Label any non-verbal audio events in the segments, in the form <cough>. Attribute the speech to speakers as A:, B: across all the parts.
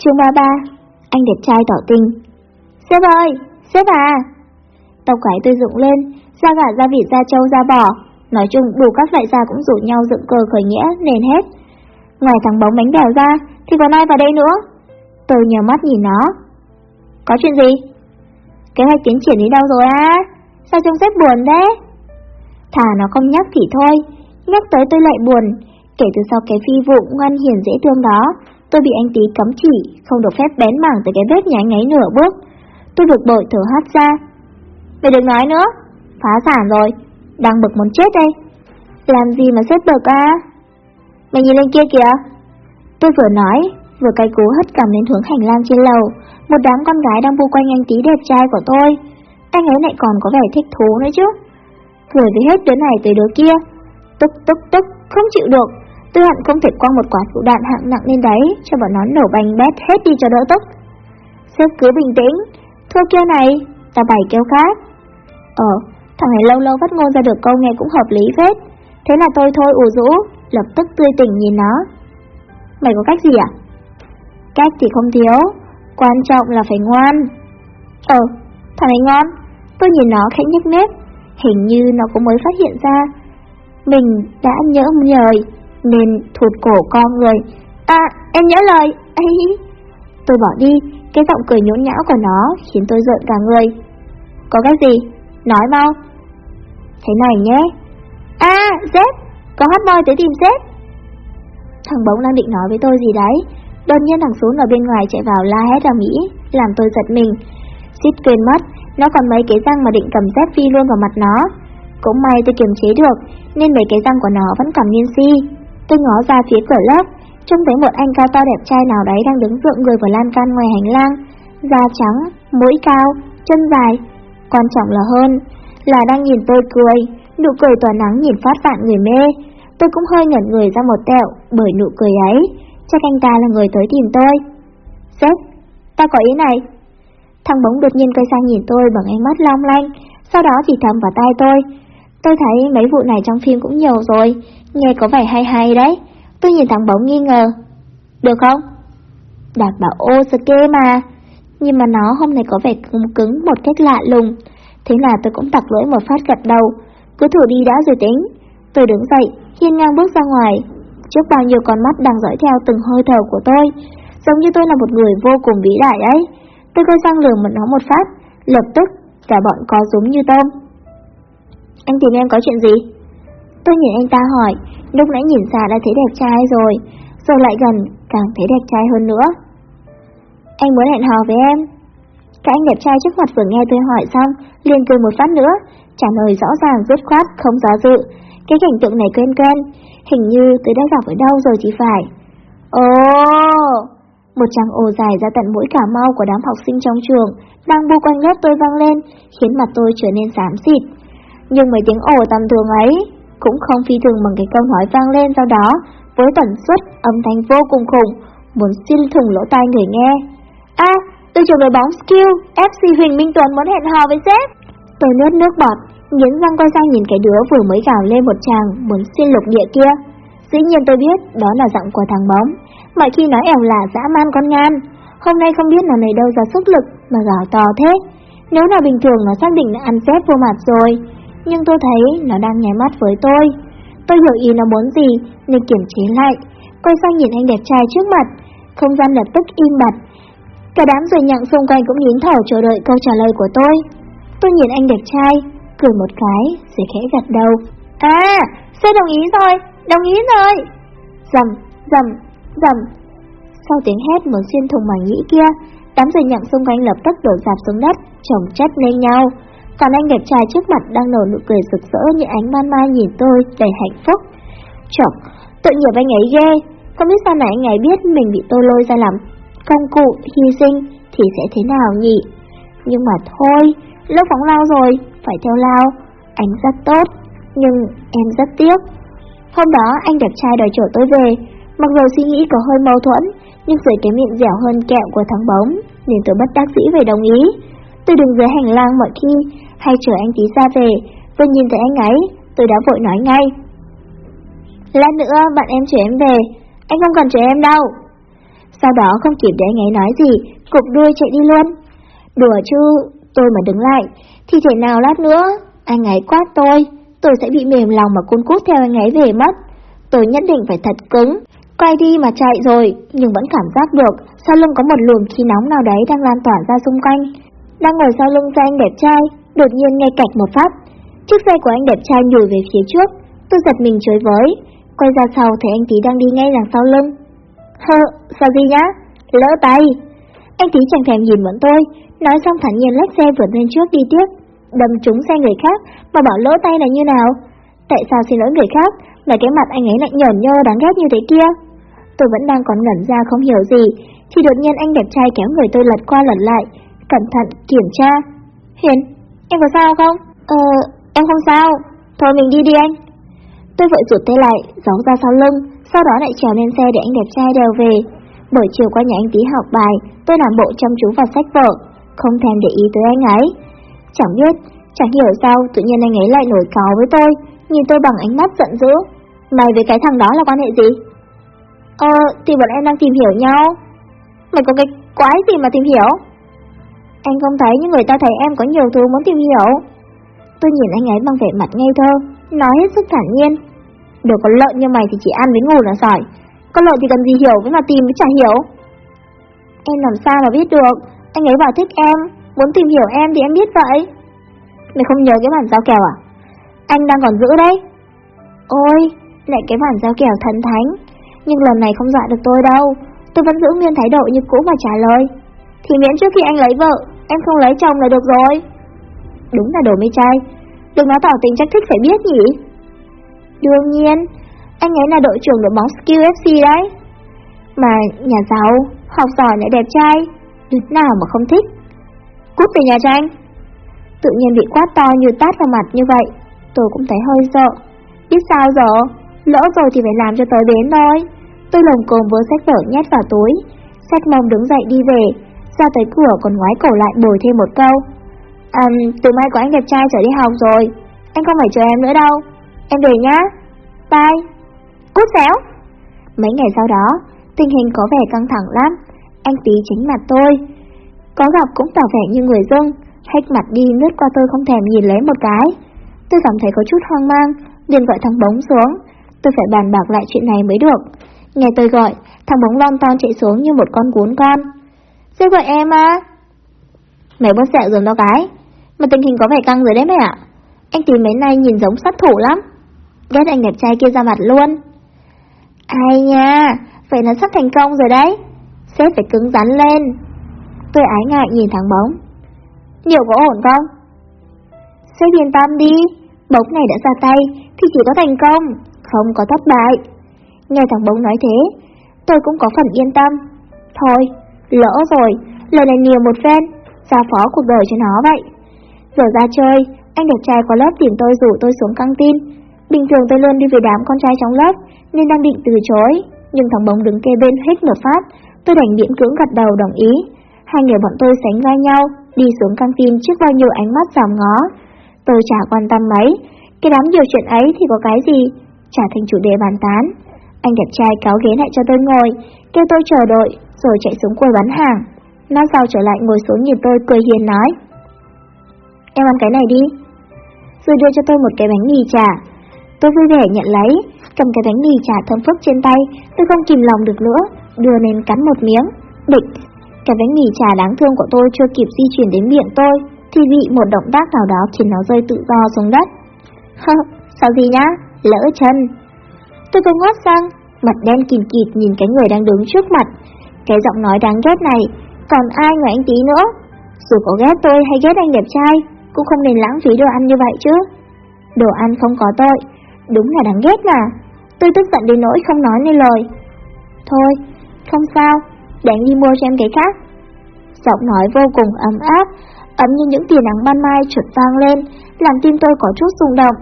A: Chương 33 Anh đẹp trai tỏ tình Sếp ơi, sếp à. Tóc gái tôi dựng lên, da gà da vịt da trâu da bò. Nói chung đủ các loại da cũng rủ nhau dựng cờ khởi nghĩa nền hết. Ngoài thằng bóng bánh bèo ra Thì còn ai vào đây nữa? Tôi nhờ mắt nhìn nó. Có chuyện gì? Kế hoạch tiến triển đến đâu rồi á? Sao trông sếp buồn thế? Thả nó không nhắc thì thôi. Nhắc tới tôi lại buồn. Kể từ sau cái phi vụ ngoan hiền dễ thương đó Tôi bị anh tí cấm chỉ, Không được phép bén mảng tới cái vết nhà anh ấy nửa bước. Tôi bực bội thở hát ra. Mày đừng nói nữa. Phá sản rồi. Đang bực muốn chết đây. Làm gì mà xếp bực à? Mày nhìn lên kia kìa. Tôi vừa nói, Vừa cay cú hất cầm lên hướng hành lang trên lầu. Một đám con gái đang bu quanh anh tí đẹp trai của tôi. Anh ấy lại còn có vẻ thích thú nữa chứ. Cười với hết đứa này tới đứa kia. Tức tức tức, Không chịu được. Tôi hận không thể quăng một quả phụ đạn hạng nặng lên đấy Cho bọn nó nổ bành bét hết đi cho đỡ tức Sếp cứ bình tĩnh. Thua kêu này Ta bày kêu khác. Ờ Thằng này lâu lâu vắt ngôn ra được câu nghe cũng hợp lý phết. Thế là tôi thôi ủ rũ Lập tức tươi tỉnh nhìn nó. Mày có cách gì à? Cách thì không thiếu Quan trọng là phải ngoan. Ờ, thằng này ngon. Tôi nhìn nó khẽ nhếch mép Hình như nó cũng mới phát hiện ra. Mình đã nhỡ nhời. Nên thụt cổ con người À, em nhớ lời. Ấy <laughs> Tôi bỏ đi Cái giọng cười nhũn nhão của nó Khiến tôi rợn cả người. Có cái gì? Nói mau. Thế này nhé. À, Zep Có hot boy tới tìm sếp Thằng bóng đang định nói với tôi gì đấy Đột nhiên thằng xuống ở bên ngoài chạy vào la hét ra Mỹ Làm tôi giật mình. Xít quên mất Nó còn mấy cái răng mà định cầm dép phi luôn vào mặt nó. Cũng may tôi kiềm chế được Nên mấy cái răng của nó vẫn cầm nguyên si. Tôi ngó ra phía cửa lớp Trông thấy một anh cao to đẹp trai nào đấy đang đứng dựa người vào lan can ngoài hành lang. Da trắng, mũi cao, chân dài Quan trọng là hơn Là đang nhìn tôi cười. Nụ cười tỏa nắng nhìn phát vạn người mê. Tôi cũng hơi ngẩn người ra một tẹo Bởi nụ cười ấy. Chắc anh ta là người tới tìm tôi. Sếp, ta có ý này. Thằng bóng đột nhiên quay sang nhìn tôi bằng ánh mắt long lanh Sau đó chỉ thầm vào tai tôi. Tôi thấy mấy vụ này trong phim cũng nhiều rồi. Nghe có vẻ hay hay đấy. Tôi nhìn thằng bóng nghi ngờ. Được không? Đạt bảo ô kê mà. Nhưng mà nó hôm nay có vẻ cứng cứng một cách lạ lùng. Thế là tôi cũng tặc lưỡi một phát gật đầu. Cứ thử đi đã rồi tính. Tôi đứng dậy, hiên ngang bước ra ngoài. Trước bao nhiêu con mắt đang dõi theo từng hơi thở của tôi Giống như tôi là một người vô cùng vĩ đại ấy. Tôi quay sang lường một nó một phát Lập tức cả bọn có giống như tôm. Anh tìm em có chuyện gì? Tôi nhìn anh ta hỏi, Lúc nãy nhìn xa đã thấy đẹp trai rồi Rồi lại gần, càng thấy đẹp trai hơn nữa. Anh muốn hẹn hò với em? Cái anh đẹp trai trước mặt vừa nghe tôi hỏi xong, liền cười một phát nữa, Trả lời rõ ràng, dứt khoát, không giá dự. Cái cảnh tượng này quen quen, Hình như tôi đã gặp ở đâu rồi chỉ phải. Ồ! Một tràng ồ dài ra tận mũi cả mau của đám học sinh trong trường, Đang bu quanh lớp tôi vang lên, Khiến mặt tôi trở nên xám xịt. Nhưng mấy tiếng ồ tầm thường ấy Cũng không phi thường bằng cái câu hỏi vang lên sau đó, Với tần suất âm thanh vô cùng khủng, Muốn xuyên thủng lỗ tai người nghe. À tôi trường đội bóng skill FC Huỳnh Minh Tuấn muốn hẹn hò với sếp. Tôi nuốt nước bọt, Nghiến răng quay sang nhìn cái đứa vừa mới gào lên một chàng Muốn xuyên lục địa kia. Dĩ nhiên tôi biết đó là giọng của thằng bóng, Mọi khi nói ẻo là dã man con ngan. Hôm nay không biết là này đâu ra sức lực Mà gào to thế. Nếu là bình thường nó xác định là ăn xếp vô mặt rồi. Nhưng tôi thấy nó đang nháy mắt với tôi. Tôi hiểu ý nó muốn gì Nên kiểm chế lại. Quay sang nhìn anh đẹp trai trước mặt. Không gian lập tức im bặt. Cả đám rồi nhặng xung quanh cũng nín thở chờ đợi câu trả lời của tôi. Tôi nhìn anh đẹp trai Cười một cái rồi khẽ gật đầu. À, sẽ đồng ý rồi? Đồng ý rồi. Dầm, dầm, dầm. Sau tiếng hét muốn xuyên thùng màng nhĩ kia Đám rời nhặng xung quanh lập tức đổ dạp xuống đất chồng chất lên nhau. Còn anh đẹp trai trước mặt đang nở nụ cười rực rỡ Như ánh ban mai nhìn tôi đầy hạnh phúc. Chọc, tội nghiệp anh ấy ghê. Không biết sao này anh ấy biết mình bị tôi lôi ra làm Công cụ hy sinh Thì sẽ thế nào nhỉ? Nhưng mà thôi Lúc phóng lao rồi, phải theo lao. Anh rất tốt Nhưng em rất tiếc. Hôm đó anh đẹp trai đòi chở tôi về. Mặc dù suy nghĩ có hơi mâu thuẫn Nhưng dưới cái miệng dẻo hơn kẹo của thằng bóng Nên tôi bất đắc dĩ về đồng ý. Tôi đứng dưới hành lang mọi khi hay chờ anh tí ra về Vừa nhìn thấy anh ấy Tôi đã vội nói ngay Lát nữa bạn em chở em về Anh không cần chở em đâu Sau đó không kịp để anh ấy nói gì, cục đuôi chạy đi luôn. Đùa chứ, tôi mà đứng lại, thì thể nào lát nữa, anh ấy quát tôi, tôi sẽ bị mềm lòng mà cuốn cút theo anh ấy về mất. Tôi nhất định phải thật cứng, quay đi mà chạy rồi, nhưng vẫn cảm giác được sau lưng có một luồng khí nóng nào đấy đang lan tỏa ra xung quanh. Đang ngồi sau lưng cho anh đẹp trai, đột nhiên nghe cạch một phát. Chiếc xe của anh đẹp trai nhùi về phía trước, tôi giật mình chới với, quay ra sau thấy anh tí đang đi ngay đằng sau lưng. Hơ, sao gì nhá? Lỡ tay. Anh tí chẳng thèm nhìn bọn tôi, nói xong thản nhiên lách xe vượt lên trước đi tiếp, đâm trúng xe người khác mà bảo lỡ tay là như nào? Tại sao xin lỗi người khác mà cái mặt anh ấy lại nhởn nhơ đáng ghét như thế kia? Tôi vẫn đang còn ngẩn ra không hiểu gì, thì đột nhiên anh đẹp trai kéo người tôi lật qua lật lại, cẩn thận kiểm tra. Hiền, em có sao không? Ờ, em không sao. Thôi mình đi đi anh. Tôi vội rụt tay lại, giấu ra sau lưng, sau đó lại trèo lên xe để anh đẹp trai đèo về. Buổi chiều qua nhà anh tí học bài, tôi làm bộ chăm chú vào sách vở, không thèm để ý tới anh ấy. Chẳng biết, chẳng hiểu sao tự nhiên anh ấy lại nổi cáo với tôi, nhìn tôi bằng ánh mắt giận dữ. Mày với cái thằng đó là quan hệ gì? Ờ, thì bọn em đang tìm hiểu nhau. Mày có cái quái gì mà tìm hiểu? Anh không thấy những người ta thấy em có nhiều thứ muốn tìm hiểu. Tôi nhìn anh ấy bằng vẻ mặt ngây thơ, nói hết sức thản nhiên. Đồ có lợn như mày thì chỉ ăn với ngủ là sỏi. Có lợn thì cần gì hiểu với mà tìm mới chả hiểu. Em làm sao mà biết được, anh ấy bảo thích em, muốn tìm hiểu em thì em biết vậy. Mày không nhớ cái bản giao kèo à? Anh đang còn giữ đấy. Ôi, lại cái bản giao kèo thần thánh. Nhưng lần này không dọa được tôi đâu. Tôi vẫn giữ nguyên thái độ như cũ mà trả lời. Thì miễn trước khi anh lấy vợ, em không lấy chồng là được rồi. Đúng là đồ mê trai. Đừng nói tỏ tình chắc thích phải biết nhỉ? Đương nhiên, anh ấy là đội trưởng đội bóng Skill FC đấy. Mà nhà giàu, học giỏi lại đẹp trai, đứa nào mà không thích. Cút về nhà tranh. Tự nhiên bị quát to như tát vào mặt như vậy, tôi cũng thấy hơi sợ. Biết sao giờ, lỡ rồi thì phải làm cho tới bến thôi. Tôi lồng cồm với sách vở nhét vào túi, sách mông đứng dậy đi về, ra tới cửa còn ngoái cổ lại bồi thêm một câu. À, từ mai của anh đẹp trai trở đi học rồi, anh không phải chờ em nữa đâu. Em về nhá. Bye. Cút xéo. Mấy ngày sau đó, tình hình có vẻ căng thẳng lắm. Anh tí chính mặt tôi. Có gặp cũng tỏ vẻ như người dưng, hách mặt đi lướt qua tôi không thèm nhìn lấy một cái. Tôi cảm thấy có chút hoang mang, liền gọi thằng bóng xuống. Tôi phải bàn bạc lại chuyện này mới được. Nghe tôi gọi, thằng bóng lon ton chạy xuống như một con cuốn con. Sếp gọi em à? Mày bớt sẹo rồi đó cái. Mà tình hình có vẻ căng rồi đấy mẹ ạ. Anh tìm mấy nay nhìn giống sát thủ lắm. Ghét anh đẹp trai kia ra mặt luôn. Ai nha, vậy là sắp thành công rồi đấy. Sếp phải cứng rắn lên. Tôi ái ngại nhìn thằng bóng. Điều có ổn không? Sếp yên tâm đi, bóng này đã ra tay thì chỉ có thành công, không có thất bại. Nghe thằng bóng nói thế, tôi cũng có phần yên tâm. Thôi, lỡ rồi, lần này nhiều một phen, giao phó cuộc đời cho nó vậy. Giờ ra chơi, anh đẹp trai có lớp tìm tôi rủ tôi xuống căng tin. Bình thường tôi luôn đi với đám con trai trong lớp, nên đang định từ chối. Nhưng thằng bóng đứng kê bên hít một phát, tôi đành miễn cưỡng gật đầu đồng ý. Hai người bọn tôi sánh vai nhau, đi xuống căng tin trước bao nhiêu ánh mắt giảm ngó. Tôi chả quan tâm mấy, cái đám nhiều chuyện ấy thì có cái gì, chả thành chủ đề bàn tán. Anh đẹp trai cáo ghế lại cho tôi ngồi, kêu tôi chờ đợi, rồi chạy xuống quầy bán hàng. Nó sau trở lại ngồi xuống nhìn tôi cười hiền nói. Em ăn cái này đi. Rồi đưa cho tôi một cái bánh mì chả. Tôi vui vẻ nhận lấy, cầm cái bánh mì chả thơm phức trên tay, tôi không kìm lòng được nữa, đưa lên cắn một miếng. Địch, cái bánh mì chả đáng thương của tôi chưa kịp di chuyển đến miệng tôi, thì bị một động tác nào đó khiến nó rơi tự do xuống đất. Hơ, <laughs> sao gì nhá, lỡ chân. Tôi tôi ngót sang, mặt đen kìm kịt nhìn cái người đang đứng trước mặt. Cái giọng nói đáng ghét này, còn ai ngoài anh tí nữa? Dù có ghét tôi hay ghét anh đẹp trai, cũng không nên lãng phí đồ ăn như vậy chứ. Đồ ăn không có tội, đúng là đáng ghét mà. Tôi tức giận đến nỗi không nói nên lời. Thôi, không sao, để anh đi mua cho em cái khác. Giọng nói vô cùng ấm áp, ấm như những tia nắng ban mai trượt vang lên, làm tim tôi có chút rung động.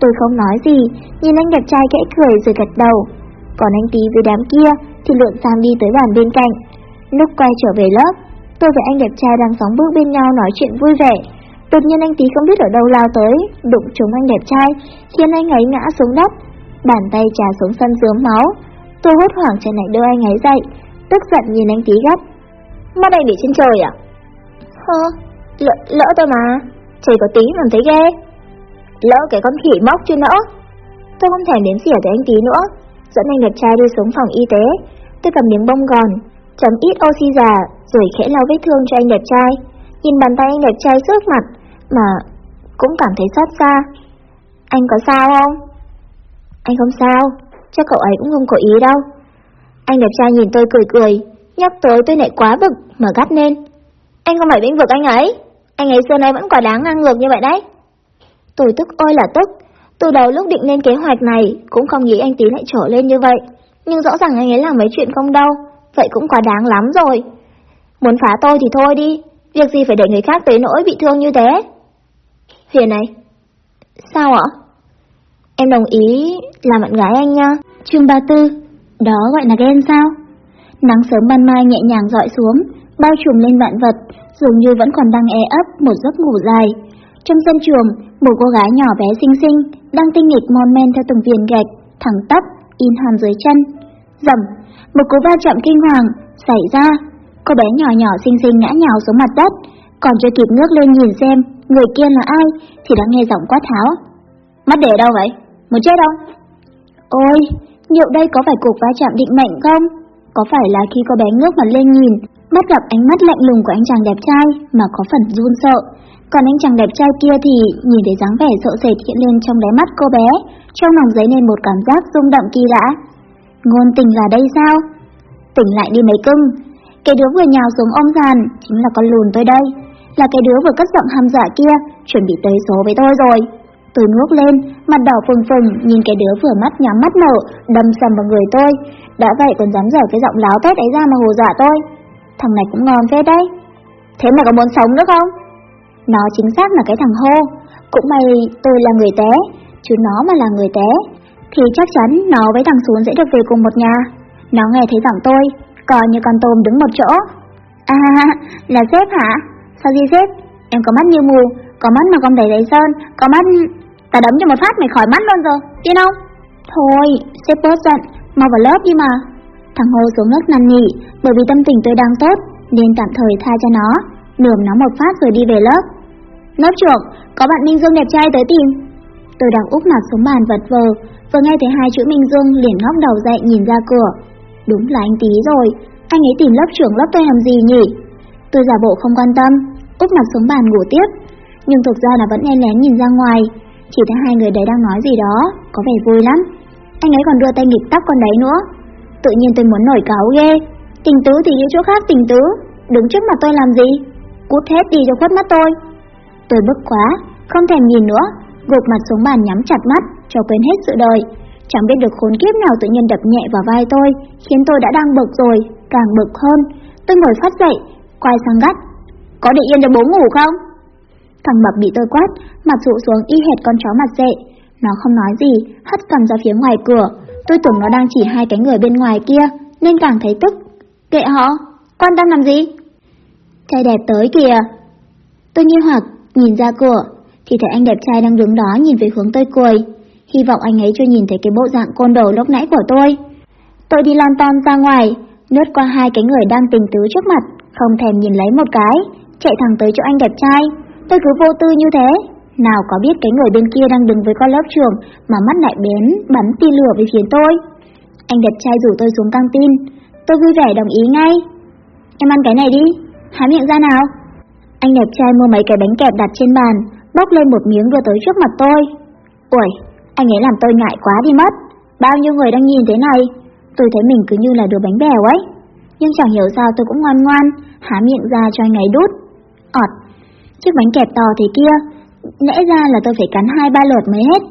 A: Tôi không nói gì, nhìn anh đẹp trai kẽ cười rồi gật đầu. Còn anh tí với đám kia thì lượn sang đi tới bàn bên cạnh. Lúc quay trở về lớp, tôi và anh đẹp trai đang sóng bước bên nhau nói chuyện vui vẻ. Đột nhiên anh tí không biết ở đâu lao tới, đụng trúng anh đẹp trai, khiến anh ấy ngã xuống đất. Bàn tay trà xuống sân dướm máu. Tôi hốt hoảng chạy lại đưa anh ấy dậy, tức giận nhìn anh tí gắt. Mắt anh để trên trời à? Hơ, lỡ, lỡ tôi mà, trời có tí làm thấy ghê. Lỡ cái con khỉ móc chưa nỡ. Tôi không thèm đến xỉa tới anh tí nữa, dẫn anh đẹp trai đi xuống phòng y tế. Tôi cầm miếng bông gòn, chấm ít oxy già, rồi khẽ lau vết thương cho anh đẹp trai. Nhìn bàn tay anh đẹp trai trước mặt, mà cũng cảm thấy xót xa. Anh có sao không? Anh không sao, chắc cậu ấy cũng không có ý đâu. Anh đẹp trai nhìn tôi cười cười, nhắc tới tôi lại quá bực mà gắt lên. Anh không phải bĩnh vực anh ấy, anh ấy xưa nay vẫn quả đáng ngang ngược như vậy đấy. Tôi tức ôi là tức, từ đầu lúc định lên kế hoạch này cũng không nghĩ anh tí lại trở lên như vậy. Nhưng rõ ràng anh ấy làm mấy chuyện không đâu, vậy cũng quá đáng lắm rồi. Muốn phá tôi thì thôi đi, việc gì phải để người khác tới nỗi bị thương như thế. Huyền này, sao ạ? Em đồng ý làm bạn gái anh nha. Chương 34, đó gọi là ghen sao? Nắng sớm ban mai nhẹ nhàng dọi xuống, bao trùm lên vạn vật, dường như vẫn còn đang e ấp một giấc ngủ dài. Trong sân trường, một cô gái nhỏ bé xinh xinh đang tinh nghịch mon men theo từng viên gạch, thẳng tắp, in hàm dưới chân. Dầm, một cú va chạm kinh hoàng xảy ra. Cô bé nhỏ nhỏ xinh xinh ngã nhào xuống mặt đất, còn chưa kịp ngước lên nhìn xem người kia là ai thì đã nghe giọng quát tháo. Mắt để đâu vậy? Muốn chết không? Ôi, liệu đây có phải cuộc va chạm định mệnh không? Có phải là khi cô bé ngước mặt lên nhìn, bắt gặp ánh mắt lạnh lùng của anh chàng đẹp trai mà có phần run sợ. Còn anh chàng đẹp trai kia thì nhìn thấy dáng vẻ sợ sệt hiện lên trong đáy mắt cô bé, trong lòng dấy lên một cảm giác rung động kỳ lạ. Ngôn tình là đây sao? Tỉnh lại đi mấy cưng, cái đứa vừa nhào xuống ôm giàn chính là con lùn tôi đây, là cái đứa vừa cất giọng hàm dọa kia, chuẩn bị tới số với tôi rồi. Tôi ngước lên, mặt đỏ phừng phừng nhìn cái đứa vừa mắt nhắm mắt mở, đâm sầm vào người tôi. Đã vậy còn dám dở cái giọng láo tét ấy ra mà hồ dọa tôi. Thằng này cũng ngon phết đấy. Thế mà có muốn sống nữa không? Nó chính xác là cái thằng hô. Cũng may tôi là người té, chứ nó mà là người té. Thì chắc chắn nó với thằng xuống sẽ được về cùng một nhà. Nó nghe thấy giọng tôi, coi như con tôm đứng một chỗ. À, <laughs> là sếp hả? Sao gì sếp? Em có mắt như mù, có mắt mà con thấy đầy sơn, có mắt... Ta đấm cho một phát mày khỏi mắt luôn rồi, tin không? Thôi, sếp bớt giận, mau vào lớp đi mà. Thằng Hồ xuống nước năn nỉ, bởi vì tâm tình tôi đang tốt, nên tạm thời tha cho nó, nườm nó một phát rồi đi về lớp. Lớp trưởng, có bạn Minh Dương đẹp trai tới tìm. Tôi đang úp mặt xuống bàn vật vờ, vừa nghe thấy hai chữ Minh Dương liền ngóc đầu dậy nhìn ra cửa. Đúng là anh tí rồi, anh ấy tìm lớp trưởng lớp tôi làm gì nhỉ? Tôi giả bộ không quan tâm, úp mặt xuống bàn ngủ tiếp. Nhưng thực ra là vẫn nghe lén nhìn ra ngoài, chỉ thấy hai người đấy đang nói gì đó, có vẻ vui lắm. Anh ấy còn đưa tay nghịch tóc con đấy nữa. Tự nhiên tôi muốn nổi cáo ghê. Tình tứ thì đi chỗ khác tình tứ, đứng trước mặt tôi làm gì? Cút hết đi cho khuất mắt tôi. Tôi bức quá, không thèm nhìn nữa, gục mặt xuống bàn nhắm chặt mắt, cho quên hết sự đời. Chẳng biết được khốn kiếp nào tự nhiên đập nhẹ vào vai tôi, khiến tôi đã đang bực rồi, càng bực hơn. Tôi ngồi phát dậy, quay sang gắt. Có để yên cho bố ngủ không? Thằng mập bị tôi quát, mặt rụ xuống y hệt con chó mặt dệ. Nó không nói gì, hất cầm ra phía ngoài cửa. Tôi tưởng nó đang chỉ hai cái người bên ngoài kia, nên càng thấy tức. Kệ họ, quan tâm làm gì? Trai đẹp tới kìa. Tôi nghi hoặc, nhìn ra cửa, thì thấy anh đẹp trai đang đứng đó nhìn về hướng tôi cười. Hy vọng anh ấy chưa nhìn thấy cái bộ dạng côn đồ lúc nãy của tôi. Tôi đi lon ton ra ngoài, lướt qua hai cái người đang tình tứ trước mặt, không thèm nhìn lấy một cái, chạy thẳng tới chỗ anh đẹp trai. Tôi cứ vô tư như thế, nào có biết cái người bên kia đang đứng với con lớp trường mà mắt lại bén bắn tia lửa về phía tôi. Anh đẹp trai rủ tôi xuống căng tin, tôi vui vẻ đồng ý ngay. Em ăn cái này đi, há miệng ra nào. Anh đẹp trai mua mấy cái bánh kẹp đặt trên bàn, bóc lên một miếng đưa tới trước mặt tôi. Ủi, anh ấy làm tôi ngại quá đi mất. Bao nhiêu người đang nhìn thế này, tôi thấy mình cứ như là đứa bánh bèo ấy. Nhưng chẳng hiểu sao tôi cũng ngoan ngoan, há miệng ra cho anh ấy đút. ọt, chiếc bánh kẹp to thế kia, lẽ ra là tôi phải cắn hai ba lượt mới hết.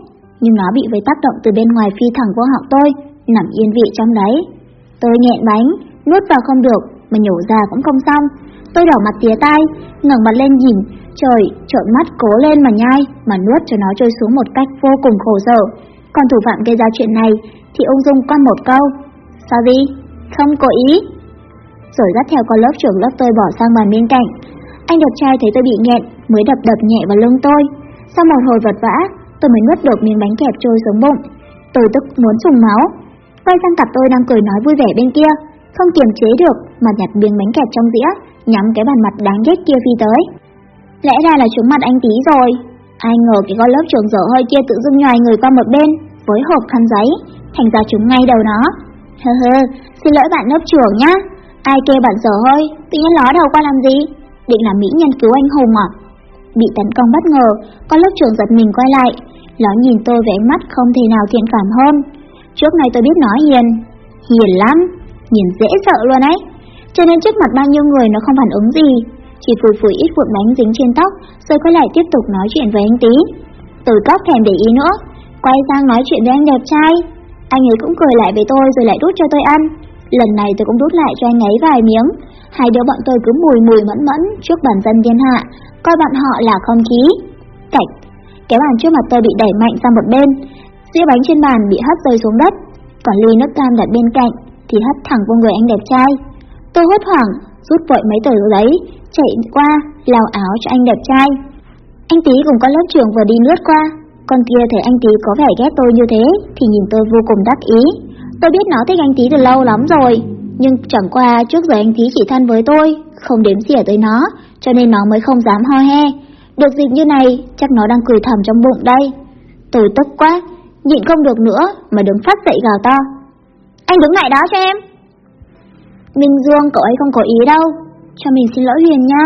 A: Nhưng nó bị với tác động từ bên ngoài phi thẳng vô họng tôi, nằm yên vị trong đấy. Tôi nhẹn bánh, nuốt vào không được, mà nhổ ra cũng không xong. Tôi đỏ mặt tía tai, ngẩng mặt lên nhìn, trời, trợn mắt cố lên mà nhai, mà nuốt cho nó trôi xuống một cách vô cùng khổ sở. Còn thủ phạm gây ra chuyện này thì ung dung quan một câu. Sao đi? Không có ý. Rồi dắt theo con lớp trưởng lớp tôi bỏ sang bàn bên cạnh. Anh đẹp trai thấy tôi bị nghẹn, mới đập đập nhẹ vào lưng tôi. Sau một hồi vật vã, tôi mới nuốt được miếng bánh kẹp trôi xuống bụng. Tôi tức muốn trùng máu. Quay sang cặp tôi đang cười nói vui vẻ bên kia. không kiềm chế được mà nhặt miếng bánh kẹt trong dĩa, nhắm cái bàn mặt đáng ghét kia phi tới. Lẽ ra là trúng mặt anh tí rồi, ai ngờ cái con lớp trưởng dở hơi kia tự dưng nhòi người qua một bên với hộp khăn giấy, thành ra trúng ngay đầu nó. Hơ hơ, xin lỗi bạn lớp trưởng nhá. Ai kêu bạn dở hơi, tự nhiên ló đầu qua làm gì? Định là mỹ nhân cứu anh hùng à? Bị tấn công bất ngờ, con lớp trưởng giật mình quay lại, nó nhìn tôi với ánh mắt không thể nào thiện cảm hơn. Trước này tôi biết nói hiền, hiền lắm, nhìn dễ sợ luôn ấy. Cho nên trước mặt bao nhiêu người nó không phản ứng gì, chỉ phủi phủi ít vụn bánh dính trên tóc, rồi quay lại tiếp tục nói chuyện với anh tí. Từ cóc thèm để ý nữa, quay sang nói chuyện với anh đẹp trai. Anh ấy cũng cười lại với tôi rồi lại đút cho tôi ăn. Lần này tôi cũng đút lại cho anh ấy vài miếng. Hai đứa bọn tôi cứ mùi mùi mẫn mẫn trước bản dân thiên hạ, coi bọn họ là không khí. Cạch, cái bàn trước mặt tôi bị đẩy mạnh sang một bên, dĩa bánh trên bàn bị hất rơi xuống đất, còn ly nước cam đặt bên cạnh thì hất thẳng vô người anh đẹp trai. Tôi hốt hoảng, rút vội mấy tờ giấy, chạy qua, lao áo cho anh đẹp trai. Anh tí cùng con lớp trưởng vừa đi lướt qua, con kia thấy anh tí có vẻ ghét tôi như thế thì nhìn tôi vô cùng đắc ý. Tôi biết nó thích anh tí từ lâu lắm rồi, nhưng chẳng qua trước giờ anh tí chỉ thân với tôi, không đếm xỉa tới nó, cho nên nó mới không dám ho he. Được dịp như này, chắc nó đang cười thầm trong bụng đây. Tôi tức quá, nhịn không được nữa mà đứng phát dậy gào to. Anh đứng lại đó cho em. Minh Dương cậu ấy không có ý đâu, cho mình xin lỗi Huyền nha.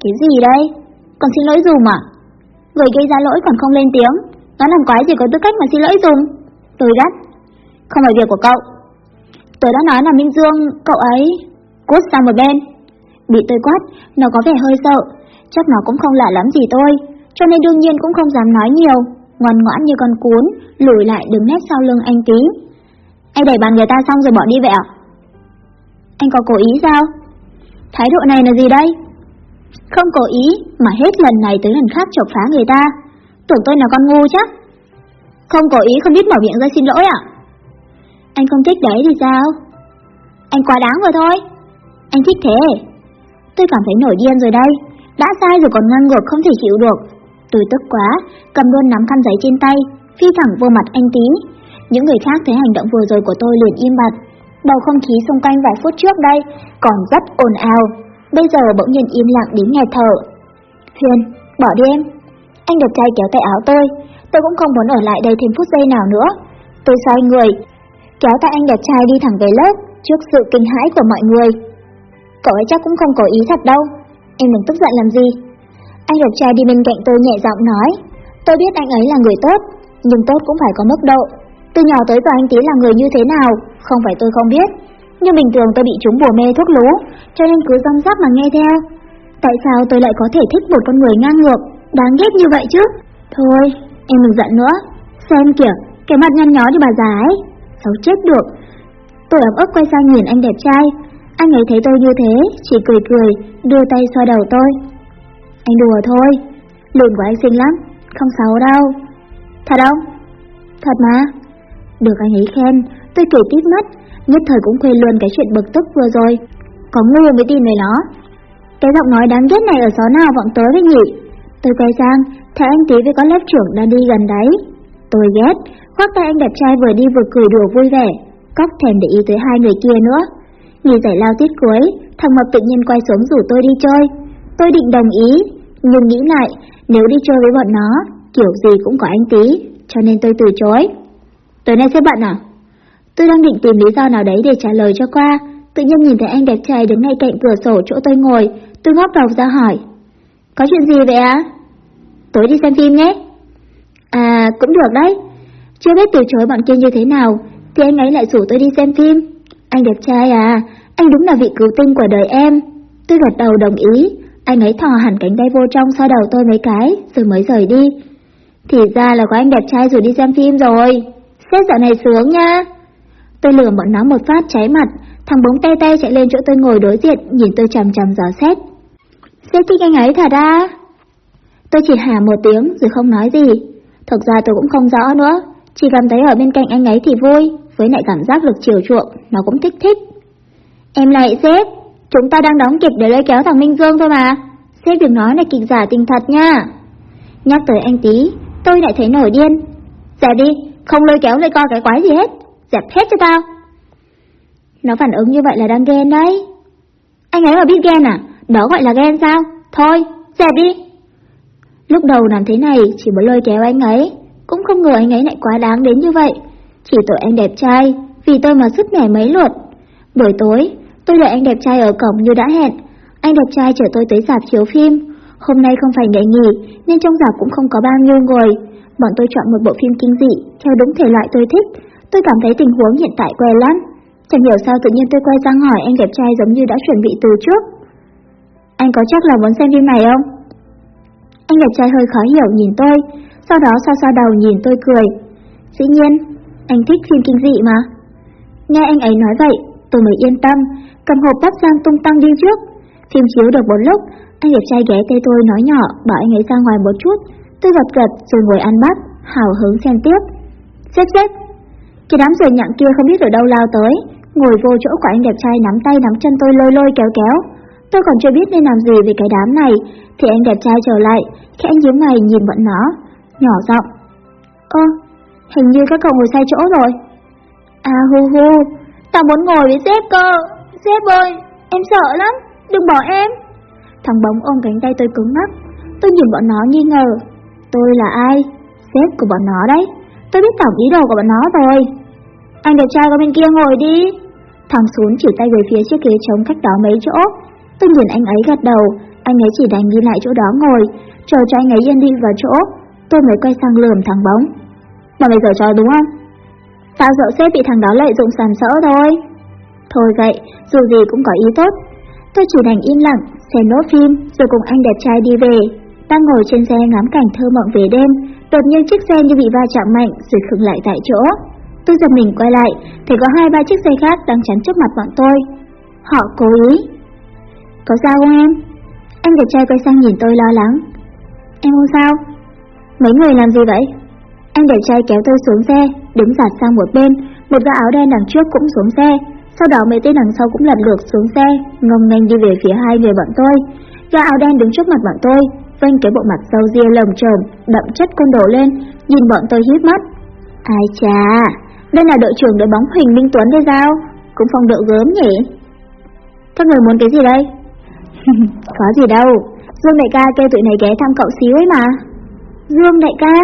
A: Cái gì đây? Còn xin lỗi dùm à? Người gây ra lỗi còn không lên tiếng, nó làm quái gì có tư cách mà xin lỗi dùm. Tôi gắt. Không phải việc của cậu. Tôi đã nói là Minh Dương, cậu ấy... Cút sang một bên. Bị tôi quát, nó có vẻ hơi sợ, chắc nó cũng không lạ lắm gì tôi, cho nên đương nhiên cũng không dám nói nhiều, ngoan ngoãn như con cuốn, lùi lại đứng nét sau lưng anh ký. Anh đẩy bàn người ta xong rồi bỏ đi vậy ạ? Anh có cố ý sao? Thái độ này là gì đây? Không cố ý, mà hết lần này tới lần khác chọc phá người ta. Tưởng tôi là con ngu chắc. Không cố ý không biết mở miệng ra xin lỗi ạ? Anh không thích đấy thì sao? Anh quá đáng rồi thôi. Anh thích thế. Tôi cảm thấy nổi điên rồi đây. Đã sai rồi còn ngang ngược không thể chịu được. Tôi tức quá, cầm luôn nắm khăn giấy trên tay, phi thẳng vô mặt anh tí. Những người khác thấy hành động vừa rồi của tôi liền im bặt. Bầu không khí xung quanh vài phút trước đây còn rất ồn ào. Bây giờ bỗng nhiên im lặng đến nghẹt thở. Huyền, bỏ đi em. Anh đẹp trai kéo tay áo tôi. Tôi cũng không muốn ở lại đây thêm phút giây nào nữa. Tôi xoay người, kéo tay anh đẹp trai đi thẳng về lớp trước sự kinh hãi của mọi người. Cậu ấy chắc cũng không có ý thật đâu. Em đừng tức giận làm gì. Anh đẹp trai đi bên cạnh tôi nhẹ giọng nói. Tôi biết anh ấy là người tốt, nhưng tốt cũng phải có mức độ. Từ nhỏ tới giờ anh tí là người như thế nào, không phải tôi không biết. Nhưng bình thường tôi bị chúng bùa mê thuốc lú, cho nên cứ răm rắp mà nghe theo. Tại sao tôi lại có thể thích một con người ngang ngược, đáng ghét như vậy chứ? Thôi, em đừng giận nữa. Xem kìa, cái mặt nhăn nhó như bà già ấy. Xấu chết được. Tôi ấm ức quay sang nhìn anh đẹp trai, anh ấy thấy tôi như thế, chỉ cười cười, đưa tay xoa đầu tôi. Anh đùa thôi, lùn của anh xinh lắm, không xấu đâu. Thật không? Thật mà. Được anh ấy khen, tôi cười tít mắt, nhất thời cũng quên luôn cái chuyện bực tức vừa rồi. Có ngu mới tin này nó. Cái giọng nói đáng ghét này ở xó nào vọng tới với nhỉ? Tôi quay sang, thấy anh tí với con lớp trưởng đang đi gần đấy. Tôi ghét, khoác tay anh đẹp trai vừa đi vừa cười đùa vui vẻ, cóc thèm để ý tới hai người kia nữa. Nghỉ giải lao tiết cuối, thằng Mập tự nhiên quay xuống rủ tôi đi chơi. Tôi định đồng ý, nhưng nghĩ lại, nếu đi chơi với bọn nó, kiểu gì cũng có anh tí, cho nên tôi từ chối. Tối nay sẽ bận à? Tôi đang định tìm lý do nào đấy để trả lời cho qua, tự nhiên nhìn thấy anh đẹp trai đứng ngay cạnh cửa sổ chỗ tôi ngồi, tôi ngóc đầu ra hỏi. Có chuyện gì vậy á? Tối đi xem phim nhé. À, cũng được đấy. Chưa biết từ chối bọn kia như thế nào, thì anh ấy lại rủ tôi đi xem phim. Anh đẹp trai à, anh đúng là vị cứu tinh của đời em. Tôi gật đầu đồng ý, anh ấy thò hẳn cánh tay vô trong xoa đầu tôi mấy cái, rồi mới rời đi. Thì ra là có anh đẹp trai rồi đi xem phim rồi. Sếp dạo này sướng nha. Tôi lừa bọn nó một phát cháy mặt, thằng bóng te te chạy lên chỗ tôi ngồi đối diện, nhìn tôi chằm chằm gió xét. Sếp thích anh ấy thật à? Tôi chỉ hả một tiếng rồi không nói gì. Thực ra tôi cũng không rõ nữa, chỉ cảm thấy ở bên cạnh anh ấy thì vui, với lại cảm giác được chiều chuộng, nó cũng thích thích. Em lại sếp, chúng ta đang đóng kịch để lôi kéo thằng Minh Dương thôi mà. Sếp đừng nói là kịch giả tình thật nha. Nhắc tới anh tí, tôi lại thấy nổi điên. Dẹp đi, không lôi kéo lôi co cái quái gì hết. Dẹp hết cho tao. Nó phản ứng như vậy là đang ghen đấy. Anh ấy mà biết ghen à? Đó gọi là ghen sao? Thôi, dẹp đi. Lúc đầu làm thế này chỉ muốn lôi kéo anh ấy, cũng không ngờ anh ấy lại quá đáng đến như vậy. Chỉ tội anh đẹp trai, vì tôi mà sứt mẻ mấy lượt. Buổi tối, tôi đợi anh đẹp trai ở cổng như đã hẹn. Anh đẹp trai chở tôi tới dạp chiếu phim. Hôm nay không phải ngày nghỉ, nên trong dạp cũng không có bao nhiêu người. Bọn tôi chọn một bộ phim kinh dị, theo đúng thể loại tôi thích. Tôi cảm thấy tình huống hiện tại quen lắm. Chẳng hiểu sao tự nhiên tôi quay sang hỏi anh đẹp trai giống như đã chuẩn bị từ trước. Anh có chắc là muốn xem phim này không? Anh đẹp trai hơi khó hiểu nhìn tôi, sau đó xoa xoa đầu nhìn tôi cười. Dĩ nhiên, anh thích phim kinh dị mà. Nghe anh ấy nói vậy, tôi mới yên tâm, cầm hộp bắp sang tung tăng đi trước. Phim chiếu được một lúc, anh đẹp trai ghé tay tôi nói nhỏ bảo anh ấy ra ngoài một chút. Tôi gật gật rồi ngồi ăn bắp, hào hứng xem tiếp. Xếp xếp. Cái đám rời nhặng kia không biết ở đâu lao tới, ngồi vô chỗ của anh đẹp trai nắm tay nắm chân tôi lôi lôi kéo kéo. Tôi còn chưa biết nên làm gì về cái đám này, thì anh đẹp trai trở lại, khẽ nhíu mày nhìn bọn nó, nhỏ giọng. Ơ, hình như các cậu ngồi sai chỗ rồi. À hu hu, tao muốn ngồi với sếp cơ. Sếp ơi, em sợ lắm, đừng bỏ em. Thằng bóng ôm cánh tay tôi cứng ngắc. Tôi nhìn bọn nó nghi ngờ. Tôi là ai? Sếp của bọn nó đấy. Tôi biết tổng ý đồ của bọn nó rồi. Anh đẹp trai qua bên kia ngồi đi. Thằng xuống chỉ tay về phía chiếc ghế trống cách đó mấy chỗ. Tôi nhìn anh ấy gật đầu, anh ấy chỉ đành đi lại chỗ đó ngồi, chờ cho anh ấy yên đi vào chỗ. Tôi mới quay sang lườm thằng bóng. Mà bây giờ cho đúng không? Tao sợ sếp bị thằng đó lợi dụng sàm sỡ thôi. Thôi vậy, dù gì cũng có ý tốt. Tôi chỉ đành im lặng, xem nốt phim, rồi cùng anh đẹp trai đi về. Đang ngồi trên xe ngắm cảnh thơ mộng về đêm, đột nhiên chiếc xe như bị va chạm mạnh rồi khựng lại tại chỗ. Tôi giật mình quay lại, thấy có hai ba chiếc xe khác đang chắn trước mặt bọn tôi. Họ cố ý. Có sao không em? Anh đẹp trai quay sang nhìn tôi lo lắng. Em không sao? Mấy người làm gì vậy? Anh đẹp trai kéo tôi xuống xe, đứng giặt sang một bên, một gã áo đen đằng trước cũng xuống xe, sau đó mấy tên đằng sau cũng lần lượt xuống xe, ngông nghênh đi về phía hai người bọn tôi. Gã áo đen đứng trước mặt bọn tôi, vênh cái bộ mặt sâu ria lồng trồm, đậm chất côn đồ lên, nhìn bọn tôi hít mắt. Ai chà, đây là đội trưởng đội bóng Huỳnh Minh Tuấn đây sao? Cũng phong độ gớm nhỉ? Các người muốn cái gì đây? <laughs> Có gì đâu, Dương đại ca kêu tụi này ghé thăm cậu xíu ấy mà. Dương đại ca?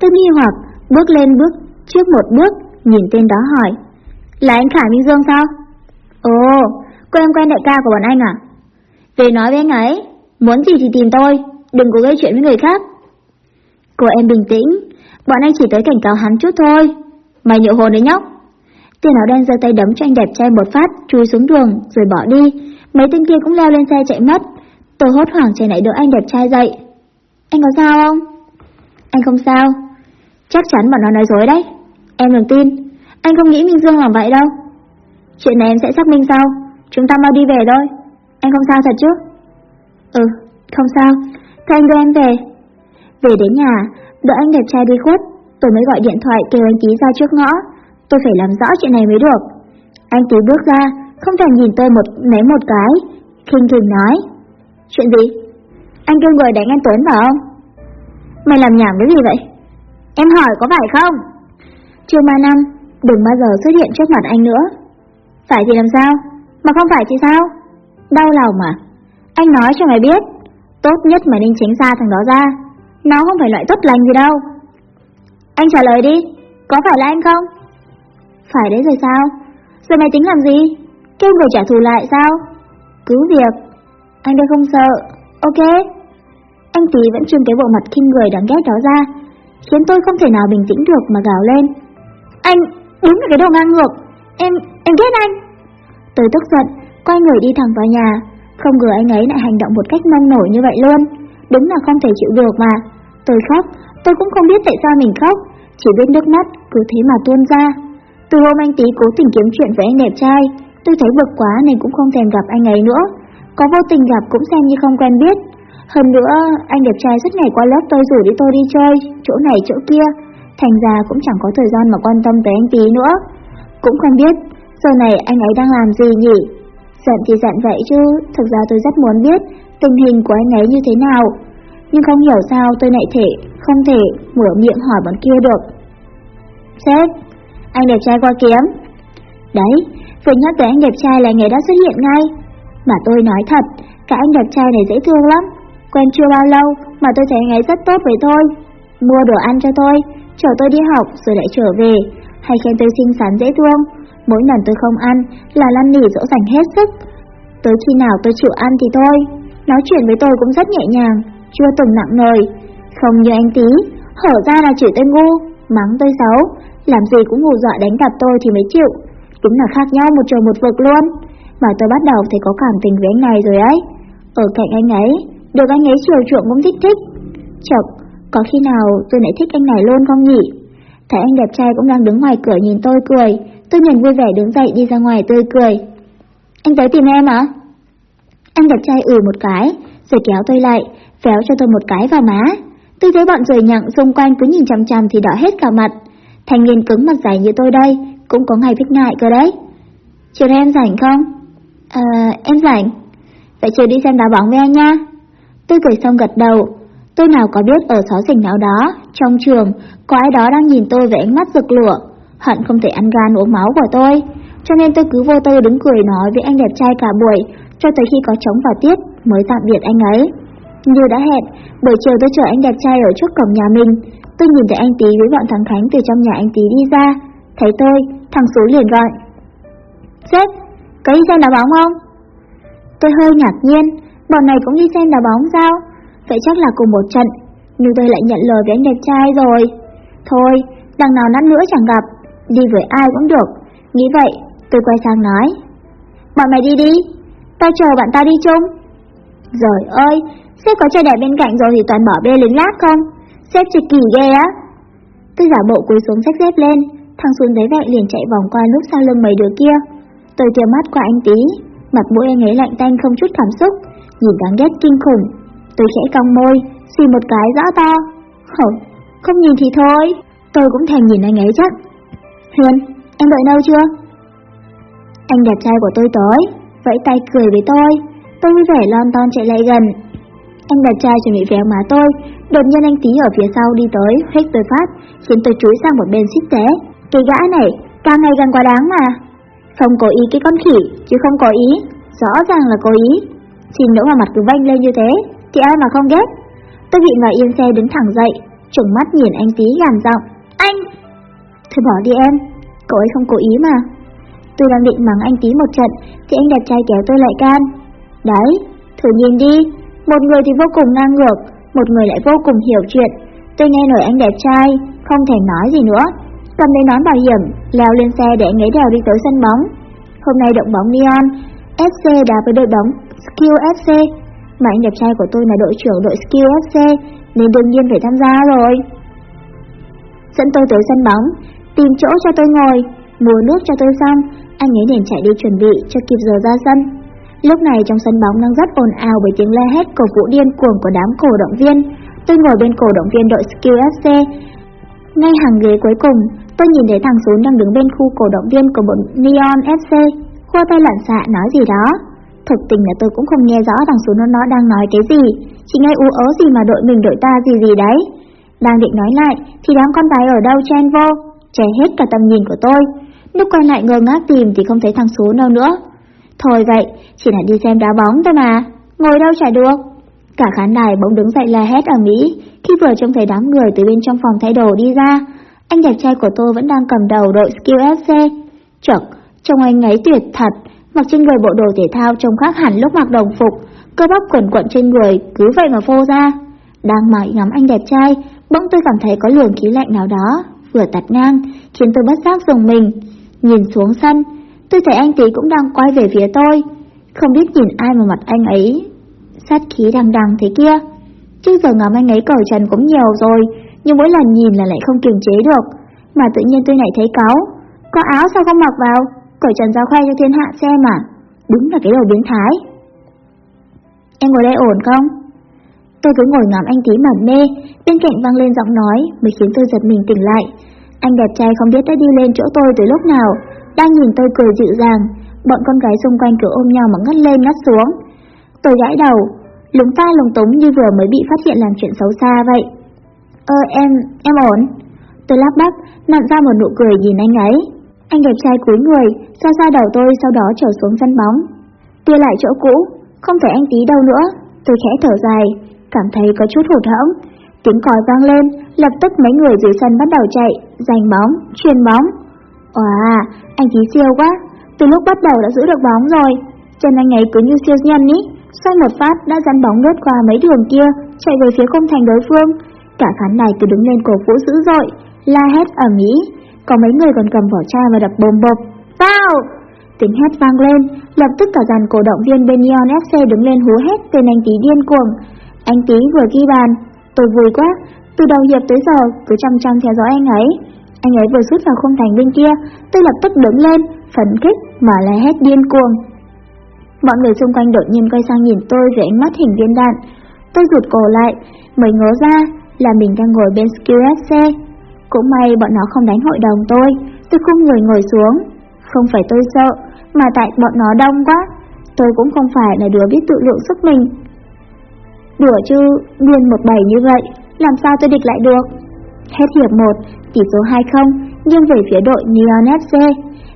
A: Tôi nghi hoặc, bước lên bước trước một bước, nhìn tên đó hỏi. Là anh Khải Minh Dương sao? Ồ, quen quen đại ca của bọn anh à? Về nói với anh ấy, muốn gì thì tìm tôi, đừng có gây chuyện với người khác. Cô em bình tĩnh, bọn anh chỉ tới cảnh cáo hắn chút thôi. Mày nhậu hồn đấy nhóc. Tên áo đen giơ tay đấm cho anh đẹp trai một phát, chui xuống đường, rồi bỏ đi. Mấy tên kia cũng leo lên xe chạy mất. Tôi hốt hoảng chạy lại đỡ anh đẹp trai dậy. Anh có sao không? Anh không sao. Chắc chắn bọn nó nói dối đấy. Em đừng tin. Anh không nghĩ Minh Dương làm vậy đâu. Chuyện này em sẽ xác minh sau. Chúng ta mau đi về thôi. Anh không sao thật chứ? Ừ, không sao thanh đưa em về. Về đến nhà, đợi anh đẹp trai đi khuất, tôi mới gọi điện thoại kêu anh ký ra trước ngõ. Tôi phải làm rõ chuyện này mới được. Anh ký bước ra, không thèm nhìn tôi một ném một cái, khinh thường nói. Chuyện gì? Anh kêu người đánh anh Tuấn phải không? Mày làm nhảm cái gì vậy? Em hỏi có phải không? Trương Mai Năm, đừng bao giờ xuất hiện trước mặt anh nữa. Phải thì làm sao? Mà không phải thì sao? Đau lòng mà. Anh nói cho mày biết, tốt nhất mày nên tránh xa thằng đó ra. Nó không phải loại tốt lành gì đâu. Anh trả lời đi, có phải là anh không? Phải đấy rồi sao? Giờ mày tính làm gì? Kêu người trả thù lại sao? Cứ việc. Anh đây không sợ. Ok. Anh Tí vẫn trưng cái bộ mặt kinh người đáng ghét đó ra, khiến tôi không thể nào bình tĩnh được mà gào lên. Anh, đúng là cái đồ ngang ngược. Em, em ghét anh. Tôi tức giận, quay người đi thẳng vào nhà. Không ngờ anh ấy lại hành động một cách nông nổi như vậy luôn. Đúng là không thể chịu được mà. Tôi khóc, tôi cũng không biết tại sao mình khóc, chỉ biết nước mắt cứ thế mà tuôn ra. Từ hôm anh tí cố tình kiếm chuyện với anh đẹp trai, tôi thấy bực quá nên cũng không thèm gặp anh ấy nữa. Có vô tình gặp cũng xem như không quen biết. Hơn nữa, anh đẹp trai suốt ngày qua lớp tôi rủ đi tôi đi chơi, chỗ này chỗ kia, thành ra cũng chẳng có thời gian mà quan tâm tới anh tí nữa. Cũng không biết, giờ này anh ấy đang làm gì nhỉ? Giận thì giận vậy chứ, thực ra tôi rất muốn biết tình hình của anh ấy như thế nào. Nhưng không hiểu sao tôi lại thể, không thể mở miệng hỏi bọn kia được. Sếp, anh đẹp trai qua kiếm. Đấy, vừa nhắc tới anh đẹp trai là người đã xuất hiện ngay. Mà tôi nói thật, cả anh đẹp trai này dễ thương lắm. Quen chưa bao lâu mà tôi thấy anh ấy rất tốt với tôi. Mua đồ ăn cho tôi, chở tôi đi học rồi lại trở về, hay khen tôi xinh xắn dễ thương. Mỗi lần tôi không ăn là lan nỉ dỗ dành hết sức. Tới khi nào tôi chịu ăn thì thôi, nói chuyện với tôi cũng rất nhẹ nhàng, chưa từng nặng nề. Không như anh tí, hở ra là chửi tôi ngu, mắng tôi xấu, làm gì cũng hù dọa đánh đập tôi thì mới chịu. Đúng là khác nhau một trời một vực luôn. Mà tôi bắt đầu thấy có cảm tình với anh này rồi ấy. Ở cạnh anh ấy, được anh ấy chiều chuộng cũng thích thích. Chọc, có khi nào tôi lại thích anh này luôn không nhỉ? Thấy anh đẹp trai cũng đang đứng ngoài cửa nhìn tôi cười, tôi nhìn vui vẻ đứng dậy đi ra ngoài tươi cười. Anh tới tìm em à? Anh đẹp trai ừ một cái, rồi kéo tôi lại, véo cho tôi một cái vào má. Tôi thấy bọn rời nhặng xung quanh cứ nhìn chằm chằm thì đỏ hết cả mặt. Thanh niên cứng mặt dài như tôi đây, cũng có ngày thích ngại cơ đấy. Chiều nay em rảnh không? À, em rảnh. Vậy chiều đi xem đá bóng với anh nha. Tôi cười xong gật đầu. Tôi nào có biết ở xó xỉnh nào đó, trong trường, có ai đó đang nhìn tôi với ánh mắt rực lửa, hận không thể ăn gan uống máu của tôi. Cho nên tôi cứ vô tư đứng cười nói với anh đẹp trai cả buổi, cho tới khi có trống vào tiết mới tạm biệt anh ấy. Như đã hẹn, buổi chiều tôi chờ anh đẹp trai ở trước cổng nhà mình. Tôi nhìn thấy anh Tý với bọn thằng Khánh từ trong nhà anh Tý đi ra. Thấy tôi, thằng Sú liền gọi. Sếp, có đi xem đá bóng không? Tôi hơi ngạc nhiên, bọn này cũng đi xem đá bóng sao? Vậy chắc là cùng một trận, nhưng tôi lại nhận lời với anh đẹp trai rồi. Thôi, đằng nào nát nữa chẳng gặp, đi với ai cũng được. Nghĩ vậy, tôi quay sang nói. Bọn mày đi đi, tao chờ bạn tao đi chung. Rồi ơi, sếp có trai đẹp bên cạnh rồi thì toàn bỏ bê lính lát không? Sếp chỉ kỳ ghê á. Tôi giả bộ cúi xuống xách dép lên, thằng xuống thấy vậy liền chạy vòng qua lúc sau lưng mấy đứa kia. Tôi theo mắt qua anh tí, mặt mũi anh ấy lạnh tanh không chút cảm xúc, nhìn đáng ghét kinh khủng. Tôi khẽ cong môi, xì một cái rõ to. Hổ, không nhìn thì thôi, tôi cũng thèm nhìn anh ấy chắc. Huyền, em đợi lâu chưa? Anh đẹp trai của tôi tới, vẫy tay cười với tôi. Tôi vui vẻ lon ton chạy lại gần. Anh đẹp trai chuẩn bị véo má tôi, đột nhiên anh tí ở phía sau đi tới, hết tôi phát, khiến tôi chúi sang một bên xích té. Cái gã này, càng ngày càng quá đáng mà. Không cố ý cái con khỉ, chứ không có ý, rõ ràng là cố ý. Xin nữa mà mặt cứ vanh lên như thế, thì ai mà không ghét. Tôi bị vào yên xe đứng thẳng dậy, trừng mắt nhìn anh tí gàn giọng. Anh! Thôi bỏ đi em, cậu ấy không cố ý mà. Tôi đang định mắng anh tí một trận, thì anh đẹp trai kéo tôi lại can. Đấy, thử nhìn đi, một người thì vô cùng ngang ngược, một người lại vô cùng hiểu chuyện. Tôi nghe lời anh đẹp trai, không thể nói gì nữa. Cầm lấy nón bảo hiểm, leo lên xe để anh ấy đèo đi tới sân bóng. Hôm nay động bóng Neon, FC đá với đội bóng Skill FC, mà anh đẹp trai của tôi là đội trưởng đội Skill FC, nên đương nhiên phải tham gia rồi. Dẫn tôi tới sân bóng, tìm chỗ cho tôi ngồi, mua nước cho tôi xong, anh ấy liền chạy đi chuẩn bị cho kịp giờ ra sân. Lúc này trong sân bóng đang rất ồn ào bởi tiếng la hét cổ vũ điên cuồng của đám cổ động viên. Tôi ngồi bên cổ động viên đội Skill FC. Ngay hàng ghế cuối cùng, tôi nhìn thấy thằng Sún đang đứng bên khu cổ động viên của bọn Neon FC, khoa tay lặn xạ nói gì đó. Thực tình là tôi cũng không nghe rõ thằng Sún nó đang nói cái gì, chỉ nghe ú ớ gì mà đội mình đội ta gì gì đấy. Đang định nói lại, thì đám con gái ở đâu chen vô, che hết cả tầm nhìn của tôi. Lúc quay lại ngơ ngác tìm thì không thấy thằng số đâu nữa. Thôi vậy, chỉ là đi xem đá bóng thôi mà, ngồi đâu chả được. Cả khán đài bỗng đứng dậy la hét ở Mỹ khi vừa trông thấy đám người từ bên trong phòng thay đồ đi ra. Anh đẹp trai của tôi vẫn đang cầm đầu đội Skill FC. Chật, trông anh ấy tuyệt thật, mặc trên người bộ đồ thể thao trông khác hẳn lúc mặc đồng phục, cơ bắp quẩn quẩn trên người cứ vậy mà phô ra. Đang mải ngắm anh đẹp trai, bỗng tôi cảm thấy có luồng khí lạnh nào đó vừa tạt ngang, khiến tôi bất giác dùng mình. Nhìn xuống sân, tôi thấy anh tí cũng đang quay về phía tôi. Không biết nhìn ai mà mặt anh ấy sát khí đằng đằng thế kia. Trước giờ ngắm anh ấy cởi trần cũng nhiều rồi, nhưng mỗi lần nhìn là lại không kiềm chế được. Mà tự nhiên tôi lại thấy cáu. Có áo sao không mặc vào, cởi trần ra khoe cho thiên hạ xem mà. Đúng là cái đồ biến thái. Em ngồi đây ổn không? Tôi cứ ngồi ngắm anh tí mẩn mê, bên cạnh vang lên giọng nói mới khiến tôi giật mình tỉnh lại. Anh đẹp trai không biết đã đi lên chỗ tôi từ lúc nào, đang nhìn tôi cười dịu dàng, bọn con gái xung quanh cứ ôm nhau mà ngất lên ngất xuống. Tôi gãi đầu, lúng ta lúng túng như vừa mới bị phát hiện làm chuyện xấu xa vậy. Ơ em, em ổn. Tôi lắp bắp, nặn ra một nụ cười nhìn anh ấy. Anh đẹp trai cúi người, xoa xoa đầu tôi sau đó trở xuống sân bóng. Tia lại chỗ cũ, không phải anh tí đâu nữa. Tôi khẽ thở dài, cảm thấy có chút hụt hẫng. Tiếng còi vang lên, lập tức mấy người dưới sân bắt đầu chạy, giành bóng, truyền bóng. Wow, anh tí siêu quá, từ lúc bắt đầu đã giữ được bóng rồi. Chân anh ấy cứ như siêu nhân ý, xoay một phát đã dẫn bóng lướt qua mấy đường kia, chạy về phía khung thành đối phương. Cả khán đài cứ đứng lên cổ vũ dữ dội, la hét ở Mỹ. Có mấy người còn cầm vỏ chai và đập bồm bộp. Vào! Tiếng hét vang lên, lập tức cả dàn cổ động viên bên Neon FC đứng lên hú hét tên anh tí điên cuồng. Anh ký vừa ghi bàn, tôi vui quá, từ đầu hiệp tới giờ cứ chăm chăm theo dõi anh ấy. Anh ấy vừa rút vào khung thành bên kia, tôi lập tức đứng lên, phấn khích mà la hét điên cuồng. Mọi người xung quanh đột nhiên quay sang nhìn tôi với ánh mắt hình viên đạn. Tôi rụt cổ lại, mới ngớ ra là mình đang ngồi bên SQSC. Cũng may bọn nó không đánh hội đồng tôi, tôi không người ngồi xuống. Không phải tôi sợ, mà tại bọn nó đông quá. Tôi cũng không phải là đứa biết tự lượng sức mình. Đùa chứ, nguyên một bảy như vậy, làm sao tôi địch lại được? Hết hiệp 1, tỷ số 2-0, nghiêng về phía đội Neon FC.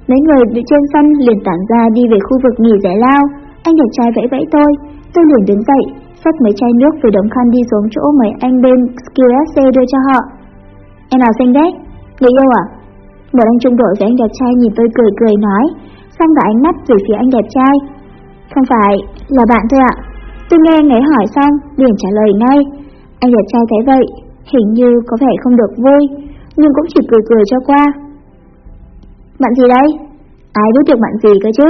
A: Mấy người bị trên sân liền tản ra đi về khu vực nghỉ giải lao. Anh đẹp trai vẫy vẫy tôi, tôi liền đứng dậy, xách mấy chai nước với đống khăn đi xuống chỗ mấy anh bên SQSC đưa cho họ. Em nào xinh đấy? Người yêu à? Một anh trung đội với anh đẹp trai nhìn tôi cười cười nói, xong cả ánh mắt về phía anh đẹp trai. Không phải, là bạn thôi ạ. Tôi nghe nghe hỏi xong, liền trả lời ngay. Anh đẹp trai thấy vậy, hình như có vẻ không được vui, nhưng cũng chỉ cười cười cho qua. Bạn gì đây? Ai biết được bạn gì cơ chứ?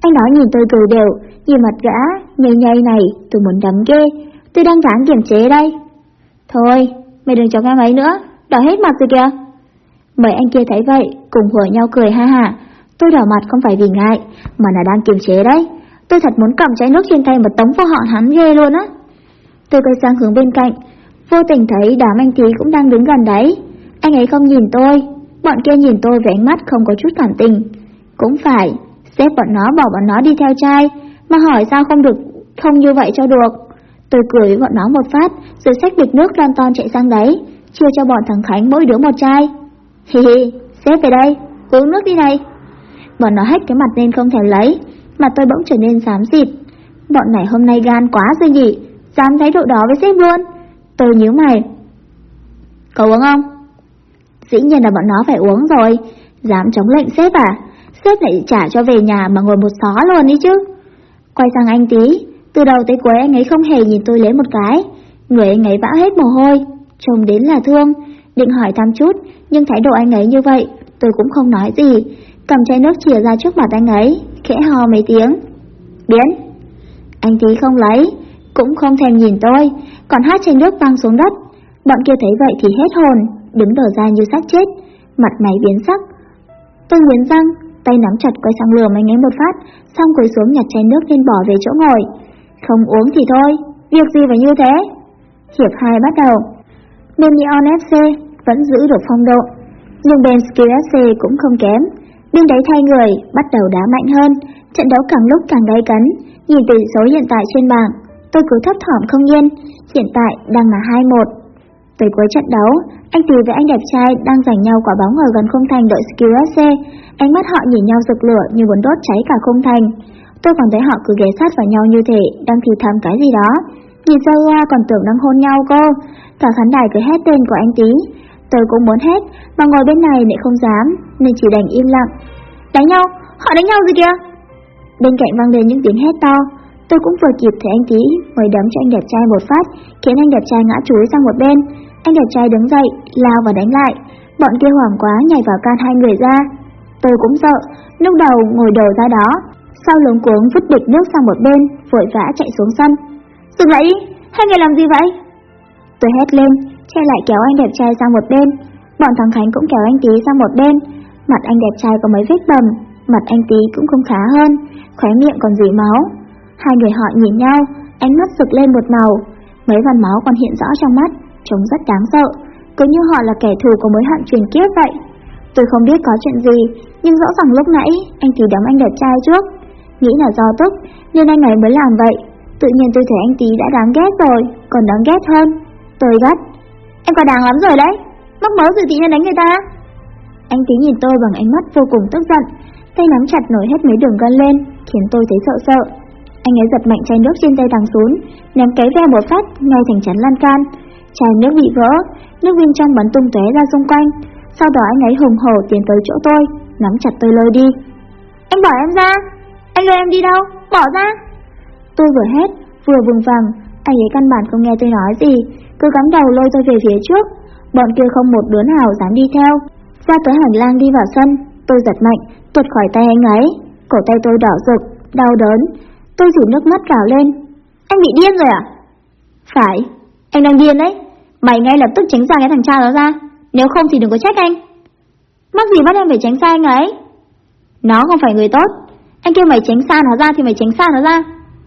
A: Anh nói nhìn tôi cười đều, nhìn mặt gã, nhây nhây này, tôi muốn đấm ghê, tôi đang gắng kiềm chế đây. Thôi, mày đừng chọc em ấy nữa, đỏ hết mặt rồi kìa. Mấy anh kia thấy vậy, cùng hùa nhau cười ha ha. Tôi đỏ mặt không phải vì ngại, mà là đang kiềm chế đấy. Tôi thật muốn cầm chai nước trên tay mà tống vào họ hắn ghê luôn á. Tôi quay sang hướng bên cạnh, vô tình thấy đám anh tí cũng đang đứng gần đấy. Anh ấy không nhìn tôi, bọn kia nhìn tôi với ánh mắt không có chút cảm tình. Cũng phải, xếp bọn nó bỏ bọn nó đi theo trai, mà hỏi sao không được, không như vậy cho được. Tôi cười với bọn nó một phát, rồi xách bịch nước lon ton chạy sang đấy, chia cho bọn thằng Khánh mỗi đứa một chai. Hi hi, xếp về đây, uống nước đi này. Bọn nó hết cái mặt nên không thèm lấy, mà tôi bỗng trở nên dám dịp. Bọn này hôm nay gan quá rồi nhỉ, dám thấy độ đó với sếp luôn. Tôi nhíu mày. Cậu uống không? Dĩ nhiên là bọn nó phải uống rồi, dám chống lệnh sếp à? Sếp lại trả cho về nhà mà ngồi một xó luôn đi chứ. Quay sang anh tí, từ đầu tới cuối anh ấy không hề nhìn tôi lấy một cái. Người anh ấy vã hết mồ hôi, trông đến là thương, định hỏi thăm chút, nhưng thái độ anh ấy như vậy, tôi cũng không nói gì. Cầm chai nước chìa ra trước mặt anh ấy, khẽ hò mấy tiếng. Biến! Anh tí không lấy, cũng không thèm nhìn tôi, còn hát chai nước văng xuống đất. Bọn kia thấy vậy thì hết hồn, đứng đờ ra như xác chết, mặt mày biến sắc. Tôi nghiến răng, tay nắm chặt quay sang lườm anh ấy một phát, xong cúi xuống nhặt chai nước lên bỏ về chỗ ngồi. Không uống thì thôi, việc gì phải như thế? Hiệp 2 bắt đầu. Bên Neon FC vẫn giữ được phong độ, nhưng bên Skill FC cũng không kém. Bên đấy thay người, bắt đầu đá mạnh hơn, trận đấu càng lúc càng gay cấn, nhìn tỷ số hiện tại trên bảng, tôi cứ thấp thỏm không yên, hiện tại đang là 2-1. Tới cuối trận đấu, anh Tì với anh đẹp trai đang giành nhau quả bóng ở gần khung thành đội Skill ánh mắt họ nhìn nhau rực lửa như muốn đốt cháy cả khung thành. Tôi còn thấy họ cứ ghé sát vào nhau như thể đang thì thầm cái gì đó. Nhìn ra qua còn tưởng đang hôn nhau cô. Cả khán đài cứ hét tên của anh tý Tôi cũng muốn hết mà ngồi bên này lại không dám, nên chỉ đành im lặng. Đánh nhau, họ đánh nhau gì kìa? Bên cạnh vang lên những tiếng hét to. Tôi cũng vừa kịp thấy anh tí mới đấm cho anh đẹp trai một phát, khiến anh đẹp trai ngã chúi sang một bên. Anh đẹp trai đứng dậy, lao và đánh lại. Bọn kia hoảng quá nhảy vào can hai người ra. Tôi cũng sợ, lúc đầu ngồi đầu ra đó, sau lúng cuống vứt bịch nước sang một bên, vội vã chạy xuống sân. Dừng lại đi, hai người làm gì vậy? Tôi hét lên, Xe lại kéo anh đẹp trai sang một bên. Bọn thằng Khánh cũng kéo anh tí sang một bên. Mặt anh đẹp trai có mấy vết bầm, mặt anh tí cũng không khá hơn, khóe miệng còn dỉ máu. Hai người họ nhìn nhau, ánh mắt rực lên một màu, mấy vằn máu còn hiện rõ trong mắt, trông rất đáng sợ, cứ như họ là kẻ thù của mối hận truyền kiếp vậy. Tôi không biết có chuyện gì, nhưng rõ ràng lúc nãy anh tí đấm anh đẹp trai trước. Nghĩ là do tức, nên anh ấy mới làm vậy. Tự nhiên tôi thấy anh tí đã đáng ghét rồi, còn đáng ghét hơn. Tôi gắt. Em quả đáng lắm rồi đấy, mắc mớ gì tí nhiên đánh người ta. Anh tí nhìn tôi bằng ánh mắt vô cùng tức giận, tay nắm chặt nổi hết mấy đường gân lên, khiến tôi thấy sợ sợ. Anh ấy giật mạnh chai nước trên tay thằng xuống, ném cái ve một phát ngay thành chắn lan can. Chai nước bị vỡ, nước bên trong bắn tung tóe ra xung quanh. Sau đó anh ấy hùng hổ tiến tới chỗ tôi, nắm chặt tôi lôi đi. Anh bỏ em ra! Anh lôi em đi đâu? Bỏ ra! Tôi vừa hét, vừa vùng vằng, anh ấy căn bản không nghe tôi nói gì, cứ cắm đầu lôi tôi về phía trước. Bọn kia không một đứa nào dám đi theo. Ra tới hành lang đi vào sân, tôi giật mạnh, tuột khỏi tay anh ấy. Cổ tay tôi đỏ rực, đau đớn. Tôi rủ nước mắt rào lên. Anh bị điên rồi à? Phải, anh đang điên đấy. Mày ngay lập tức tránh xa cái thằng cha đó ra. Nếu không thì đừng có trách anh. Mắc gì bắt em phải tránh xa anh ấy? Nó không phải người tốt. Anh kêu mày tránh xa nó ra thì mày tránh xa nó ra.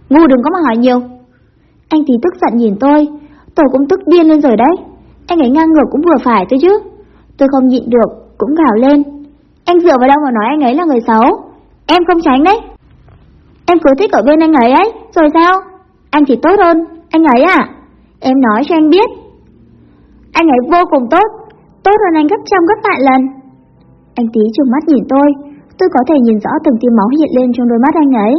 A: Ngu đừng có mà hỏi nhiều. Anh tí tức giận nhìn tôi. Tôi cũng tức điên lên rồi đấy. Anh ấy ngang ngược cũng vừa phải thôi chứ. Tôi không nhịn được, cũng gào lên. Anh dựa vào đâu mà nói anh ấy là người xấu? Em không tránh đấy. Em cứ thích ở bên anh ấy ấy, rồi sao? Anh thì tốt hơn, anh ấy à? Em nói cho anh biết. Anh ấy vô cùng tốt, tốt hơn anh gấp trăm gấp vạn lần. Anh tí trừng mắt nhìn tôi, tôi có thể nhìn rõ từng tia máu hiện lên trong đôi mắt anh ấy.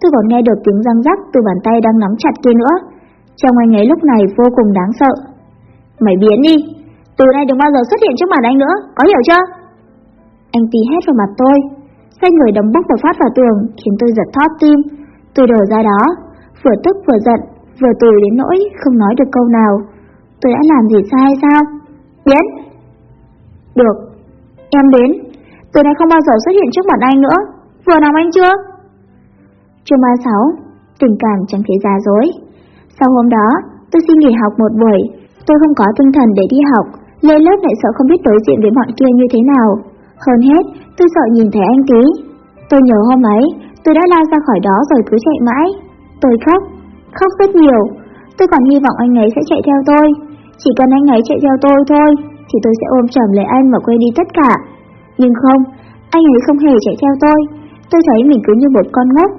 A: Tôi còn nghe được tiếng răng rắc từ bàn tay đang nắm chặt kia nữa. Trong anh ấy lúc này vô cùng đáng sợ. Mày biến đi, từ nay đừng bao giờ xuất hiện trước mặt anh nữa, có hiểu chưa? Anh tí hét vào mặt tôi, xoay người đấm bốc một phát vào tường, khiến tôi giật thót tim. Tôi đổ ra đó, vừa tức vừa giận, vừa tùy đến nỗi không nói được câu nào. Tôi đã làm gì sai sao? Biến! Được, em đến. Từ nay không bao giờ xuất hiện trước mặt anh nữa. Vừa nằm anh chưa? Chương 36 Tình cảm chẳng thể giả dối Sau hôm đó, tôi xin nghỉ học một buổi. Tôi không có tinh thần để đi học, lên lớp lại sợ không biết đối diện với bọn kia như thế nào. Hơn hết, tôi sợ nhìn thấy anh tí. Tôi nhớ hôm ấy, tôi đã lao ra khỏi đó rồi cứ chạy mãi. Tôi khóc, khóc rất nhiều. Tôi còn hy vọng anh ấy sẽ chạy theo tôi. Chỉ cần anh ấy chạy theo tôi thôi, thì tôi sẽ ôm chầm lấy anh và quên đi tất cả. Nhưng không, anh ấy không hề chạy theo tôi. Tôi thấy mình cứ như một con ngốc.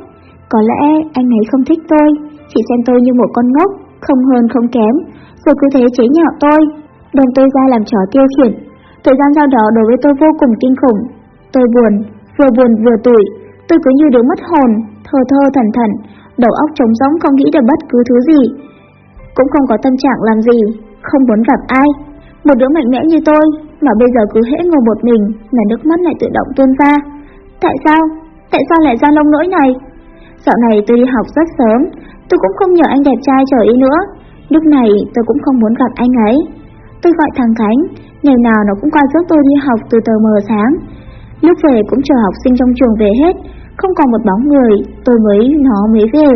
A: Có lẽ anh ấy không thích tôi, chỉ xem tôi như một con ngốc, không hơn không kém, rồi cứ thế chế nhạo tôi, đem tôi ra làm trò tiêu khiển. Thời gian sau đó đối với tôi vô cùng kinh khủng. Tôi buồn, vừa buồn vừa tủi, tôi cứ như đứa mất hồn, thơ thơ thần thần, đầu óc trống rỗng không nghĩ được bất cứ thứ gì. Cũng không có tâm trạng làm gì, không muốn gặp ai. Một đứa mạnh mẽ như tôi, mà bây giờ cứ hễ ngồi một mình là nước mắt lại tự động tuôn ra. Tại sao? Tại sao lại ra lông nỗi này? Dạo này tôi đi học rất sớm, tôi cũng không nhờ anh đẹp trai chờ ý nữa. Lúc này tôi cũng không muốn gặp anh ấy. Tôi gọi thằng Khánh, ngày nào nó cũng qua giúp tôi đi học từ tờ mờ sáng. Lúc về cũng chờ học sinh trong trường về hết, không còn một bóng người, tôi mới nó mới về.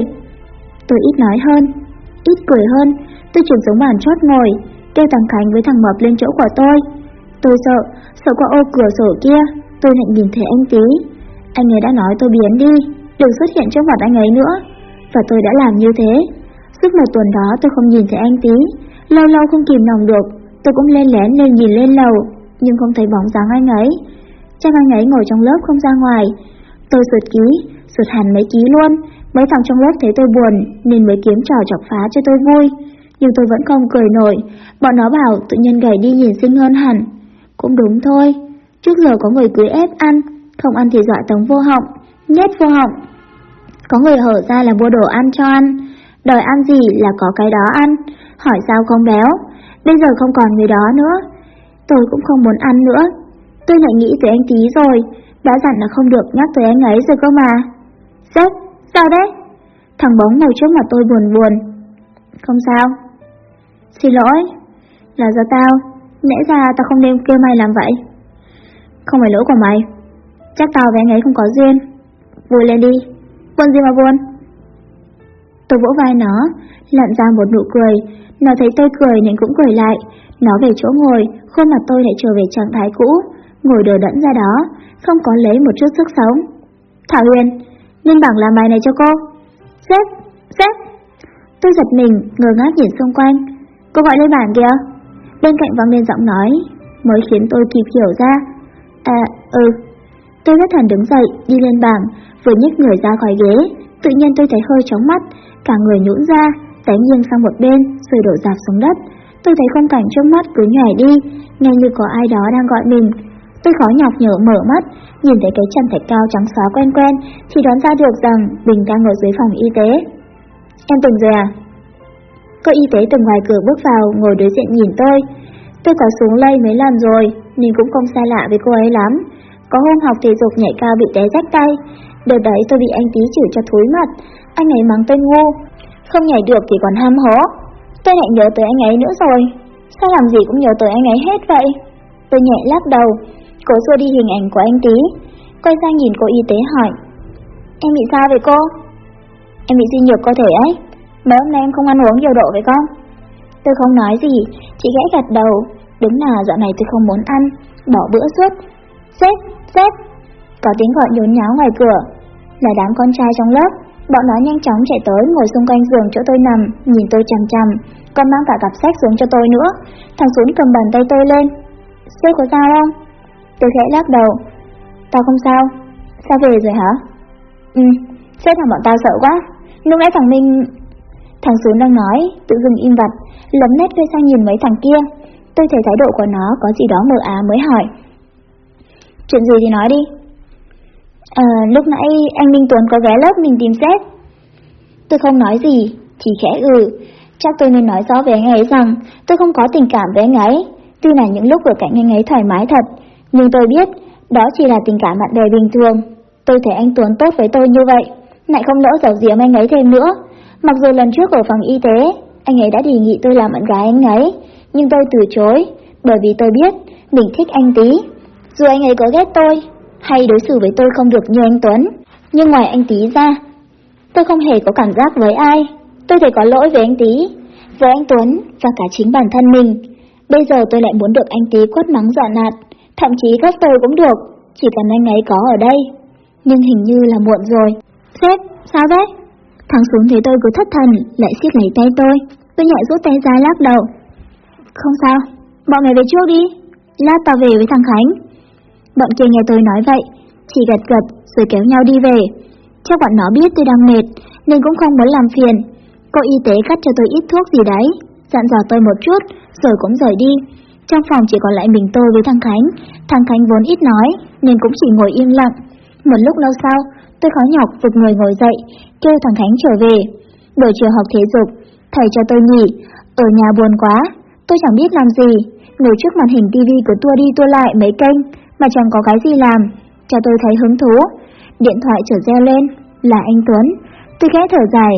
A: Tôi ít nói hơn, ít cười hơn, tôi chuyển xuống bàn chót ngồi, kêu thằng Khánh với thằng Mập lên chỗ của tôi. Tôi sợ, sợ qua ô cửa sổ kia, tôi lại nhìn thấy anh tí. Anh ấy đã nói tôi biến đi, đừng xuất hiện trước mặt anh ấy nữa. Và tôi đã làm như thế. Suốt một tuần đó tôi không nhìn thấy anh tí, lâu lâu không kìm lòng được, tôi cũng lên lén lên nhìn lên lầu, nhưng không thấy bóng dáng anh ấy. Chắc anh ấy ngồi trong lớp không ra ngoài. Tôi sụt ký, sụt hẳn mấy ký luôn, mấy thằng trong lớp thấy tôi buồn nên mới kiếm trò chọc phá cho tôi vui. Nhưng tôi vẫn không cười nổi, bọn nó bảo tự nhiên gầy đi nhìn xinh hơn hẳn. Cũng đúng thôi, trước giờ có người cưới ép ăn, không ăn thì dọa tống vô họng, nhét vô họng. Có người hở ra là mua đồ ăn cho ăn, đòi ăn gì là có cái đó ăn, hỏi sao không béo, bây giờ không còn người đó nữa. Tôi cũng không muốn ăn nữa, tôi lại nghĩ tới anh tí rồi, đã dặn là không được nhắc tới anh ấy rồi cơ mà. Sếp, sao đấy? Thằng bóng ngồi trước mặt tôi buồn buồn. Không sao. Xin lỗi, là do tao, lẽ ra tao không nên kêu mày làm vậy. Không phải lỗi của mày, chắc tao với anh ấy không có duyên. Vui lên đi, buồn gì mà buồn. Tôi vỗ vai nó, lặn ra một nụ cười, nó thấy tôi cười nên cũng cười lại. Nó về chỗ ngồi, khuôn mặt tôi lại trở về trạng thái cũ, ngồi đờ đẫn ra đó, không có lấy một chút sức sống. Thảo Huyền, Ninh Bằng làm bài này cho cô. Sếp, sếp. Tôi giật mình, ngơ ngác nhìn xung quanh. Cô gọi lên bảng kìa. Bên cạnh vang lên giọng nói, mới khiến tôi kịp hiểu ra. À, ừ. Tôi rất thần đứng dậy, đi lên bảng, vừa nhích người ra khỏi ghế, tự nhiên tôi thấy hơi chóng mắt, cả người nhũn ra, té nghiêng sang một bên, rồi đổ dạp xuống đất. Tôi thấy khung cảnh trước mắt cứ nhảy đi, nghe như có ai đó đang gọi mình. Tôi khó nhọc nhở mở mắt, nhìn thấy cái chân thạch cao trắng xóa quen quen, thì đoán ra được rằng Bình đang ở dưới phòng y tế. Em tỉnh rồi à? Cô y tế từ ngoài cửa bước vào, ngồi đối diện nhìn tôi. Tôi có xuống lây mấy lần rồi, nhưng cũng không xa lạ với cô ấy lắm. Có hôm học thể dục nhảy cao bị té rách tay, đợt đấy tôi bị anh tí chửi cho thối mặt, anh ấy mắng tôi ngu, không nhảy được thì còn ham hố. Tôi lại nhớ tới anh ấy nữa rồi, sao làm gì cũng nhớ tới anh ấy hết vậy? Tôi nhẹ lắc đầu, cố xua đi hình ảnh của anh tí, quay sang nhìn cô y tế hỏi. Em bị sao vậy cô? Em bị suy nhược cơ thể ấy, mấy hôm nay em không ăn uống nhiều độ vậy con? Tôi không nói gì, chỉ gãy gật đầu, đúng là dạo này tôi không muốn ăn, bỏ bữa suốt. Sếp, sếp! Có tiếng gọi nhốn nháo ngoài cửa, là đám con trai trong lớp. Bọn nó nhanh chóng chạy tới ngồi xung quanh giường chỗ tôi nằm, nhìn tôi chằm chằm, còn mang cả cặp sách xuống cho tôi nữa. Thằng Xuống cầm bàn tay tôi lên. Sếp có sao không? Tôi khẽ lắc đầu. Tao không sao. Sao về rồi hả? Ừ, sếp thằng bọn tao sợ quá. Lúc nãy thằng Minh... Thằng Xuống đang nói, tự dưng im bặt, lấm nét quay sang nhìn mấy thằng kia. Tôi thấy thái độ của nó có gì đó mờ ám mới hỏi. Chuyện gì thì nói đi. À, lúc nãy anh Minh Tuấn có ghé lớp mình tìm xét, Tôi không nói gì, chỉ khẽ ừ. Chắc tôi nên nói rõ với anh ấy rằng tôi không có tình cảm với anh ấy. Tuy là những lúc ở cạnh anh ấy thoải mái thật, nhưng tôi biết đó chỉ là tình cảm bạn bè bình thường. Tôi thấy anh Tuấn tốt với tôi như vậy, lại không lỡ giấu giếm anh ấy thêm nữa. Mặc dù lần trước ở phòng y tế, anh ấy đã đề nghị tôi làm bạn gái anh ấy, nhưng tôi từ chối, bởi vì tôi biết mình thích anh tí. Dù anh ấy có ghét tôi, hay đối xử với tôi không được như anh Tuấn, nhưng ngoài anh Tý ra, tôi không hề có cảm giác với ai. Tôi thấy có lỗi với anh Tý với anh Tuấn và cả chính bản thân mình. Bây giờ tôi lại muốn được anh Tý quất mắng dọa nạt, thậm chí gắt tôi cũng được, chỉ cần anh ấy có ở đây. Nhưng hình như là muộn rồi. Sếp, sao đấy? Thằng xuống thấy tôi cứ thất thần, lại siết lấy tay tôi. Tôi nhẹ rút tay ra lắc đầu. Không sao, bọn mày về trước đi. Lát tao về với thằng Khánh. Bọn kia nghe tôi nói vậy, chỉ gật gật rồi kéo nhau đi về. Chắc bọn nó biết tôi đang mệt, nên cũng không muốn làm phiền. Cô y tế cắt cho tôi ít thuốc gì đấy, dặn dò tôi một chút, rồi cũng rời đi. Trong phòng chỉ còn lại mình tôi với thằng Khánh. Thằng Khánh vốn ít nói, nên cũng chỉ ngồi im lặng. Một lúc lâu sau, tôi khó nhọc vực người ngồi dậy, kêu thằng Khánh trở về. Buổi chiều học thể dục, thầy cho tôi nghỉ. Ở nhà buồn quá, tôi chẳng biết làm gì. Ngồi trước màn hình tivi của tua đi tua lại mấy kênh, mà chẳng có cái gì làm. Cho tôi thấy hứng thú. Điện thoại trở reo lên, là anh Tuấn. Tôi khẽ thở dài,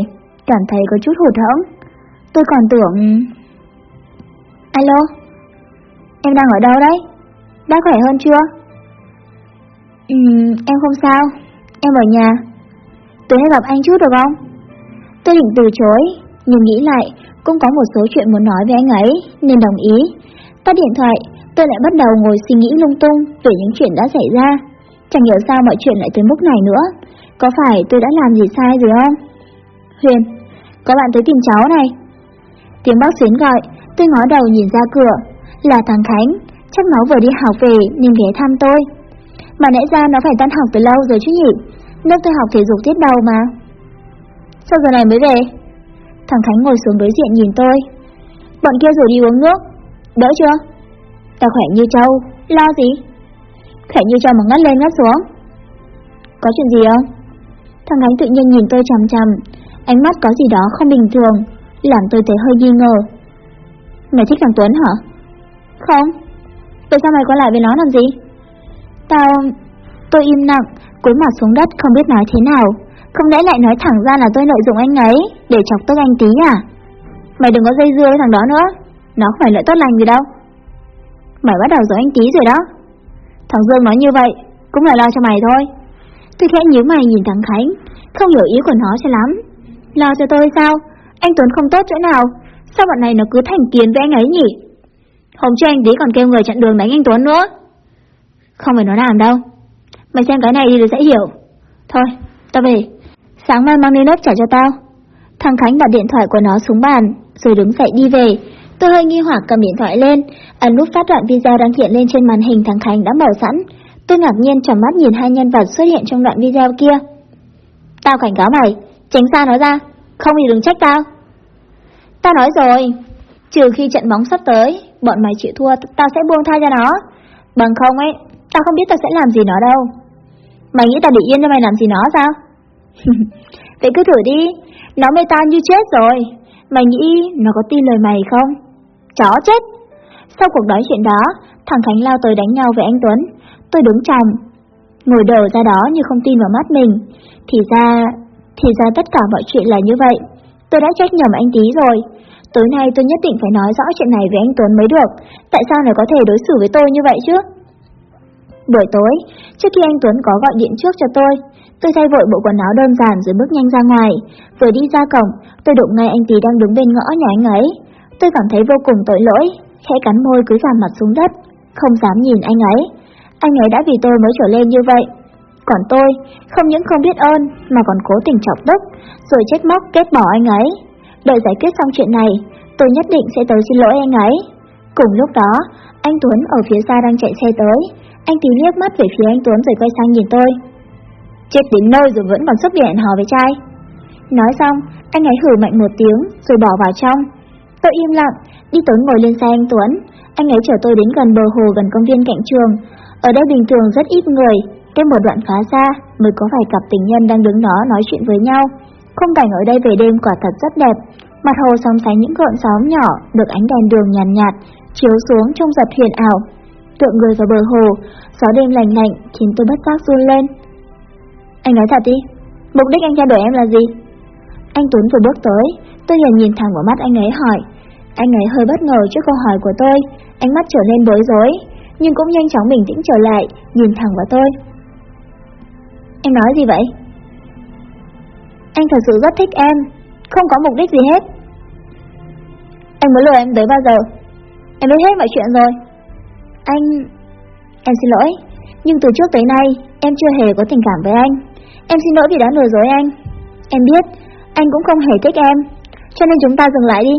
A: cảm thấy có chút hụt hẫng. Tôi còn tưởng... Alo? Em đang ở đâu đấy? Đã khỏe hơn chưa? Ừm, em không sao. Em ở nhà. Tôi hãy gặp anh chút được không? Tôi định từ chối, nhưng nghĩ lại, cũng có một số chuyện muốn nói với anh ấy, nên đồng ý. Tắt điện thoại, tôi lại bắt đầu ngồi suy nghĩ lung tung về những chuyện đã xảy ra. Chẳng hiểu sao mọi chuyện lại tới mức này nữa. Có phải tôi đã làm gì sai rồi không? Huyền, có bạn tới tìm cháu này. Tiếng bác xuyến gọi, tôi ngó đầu nhìn ra cửa. Là thằng Khánh, chắc nó vừa đi học về nên ghé thăm tôi. Mà nãy ra nó phải tan học từ lâu rồi chứ nhỉ? Lớp tôi học thể dục tiết đầu mà. Sao giờ này mới về? Thằng Khánh ngồi xuống đối diện nhìn tôi. Bọn kia rồi đi uống nước. Đỡ chưa? Tao khỏe như trâu, lo gì? Khỏe như trâu mà ngất lên ngất xuống. Có chuyện gì không? Thằng Khánh tự nhiên nhìn tôi chằm chằm, ánh mắt có gì đó không bình thường, làm tôi thấy hơi nghi ngờ. Mày thích thằng Tuấn hả? Không. Tại sao mày quay lại với nó làm gì? Tao... Tôi im lặng, cúi mặt xuống đất không biết nói thế nào. Không lẽ lại nói thẳng ra là tôi lợi dụng anh ấy để chọc tức anh tí à? Mày đừng có dây dưa với thằng đó nữa. Nó không phải lợi tốt lành gì đâu. Mày bắt đầu giống anh tí rồi đó. Thằng Dương nói như vậy, cũng là lo cho mày thôi. Tôi khẽ nhíu mày nhìn thằng Khánh, không hiểu ý của nó cho lắm. Lo cho tôi sao? Anh Tuấn không tốt chỗ nào? Sao bọn này nó cứ thành kiến với anh ấy nhỉ? Hôm trước anh tí còn kêu người chặn đường đánh anh Tuấn nữa. Không phải nó làm đâu. Mày xem cái này đi rồi sẽ hiểu. Thôi, tao về. Sáng mai mang lên lớp trả cho tao. Thằng Khánh đặt điện thoại của nó xuống bàn, rồi đứng dậy đi về. Tôi hơi nghi hoặc cầm điện thoại lên, ấn nút phát đoạn video đang hiện lên trên màn hình thằng Khánh đã mở sẵn. Tôi ngạc nhiên trầm mắt nhìn hai nhân vật xuất hiện trong đoạn video kia. Tao cảnh cáo mày, tránh xa nó ra, không thì đừng trách tao. Tao nói rồi, trừ khi trận bóng sắp tới, bọn mày chịu thua, tao sẽ buông tha cho nó. Bằng không ấy, Tao không biết tao sẽ làm gì nó đâu. Mày nghĩ tao để yên cho mày làm gì nó sao? <laughs> Vậy cứ thử đi, nó mê tao như chết rồi. Mày nghĩ nó có tin lời mày không? Chó chết! Sau cuộc nói chuyện đó, thằng Khánh lao tới đánh nhau với anh Tuấn. Tôi đứng chồng, ngồi đầu ra đó như không tin vào mắt mình. Thì ra, thì ra tất cả mọi chuyện là như vậy. Tôi đã trách nhầm anh tí rồi. Tối nay tôi nhất định phải nói rõ chuyện này với anh Tuấn mới được. Tại sao lại có thể đối xử với tôi như vậy chứ? Buổi tối, trước khi anh Tuấn có gọi điện trước cho tôi, tôi thay vội bộ quần áo đơn giản rồi bước nhanh ra ngoài. Vừa đi ra cổng, tôi đụng ngay anh tí đang đứng bên ngõ nhà anh ấy. Tôi cảm thấy vô cùng tội lỗi, khẽ cắn môi cúi vào mặt xuống đất, không dám nhìn anh ấy. Anh ấy đã vì tôi mới trở lên như vậy. Còn tôi, không những không biết ơn mà còn cố tình chọc tức, rồi chết móc kết bỏ anh ấy. Đợi giải quyết xong chuyện này, tôi nhất định sẽ tới xin lỗi anh ấy. Cùng lúc đó, anh Tuấn ở phía xa đang chạy xe tới. Anh tí liếc mắt về phía anh Tuấn rồi quay sang nhìn tôi. Chết đến nơi rồi vẫn còn sức để hẹn hò với trai. Nói xong, anh ấy hử mạnh một tiếng rồi bỏ vào trong. Tôi im lặng, đi tới ngồi lên xe anh Tuấn. Anh ấy chở tôi đến gần bờ hồ gần công viên cạnh trường. Ở đây bình thường rất ít người, cái một đoạn khá xa mới có vài cặp tình nhân đang đứng đó nói chuyện với nhau. Khung cảnh ở đây về đêm quả thật rất đẹp. Mặt hồ sóng sánh những gợn sóng nhỏ được ánh đèn đường nhàn nhạt, nhạt chiếu xuống trong giật huyền ảo. Tượng người vào bờ hồ, gió đêm lành lạnh khiến tôi bất giác run lên. Anh nói thật đi, mục đích anh theo đuổi em là gì? Anh Tuấn vừa bước tới, tôi liền nhìn thẳng vào mắt anh ấy hỏi. Anh ấy hơi bất ngờ trước câu hỏi của tôi, ánh mắt trở nên bối rối, nhưng cũng nhanh chóng bình tĩnh trở lại, nhìn thẳng vào tôi. Em nói gì vậy? Anh thật sự rất thích em, không có mục đích gì hết. Anh muốn lừa em tới bao giờ? Em biết hết mọi chuyện rồi. Anh... Em xin lỗi, nhưng từ trước tới nay em chưa hề có tình cảm với anh. Em xin lỗi vì đã lừa dối anh. Em biết, anh cũng không hề thích em, cho nên chúng ta dừng lại đi,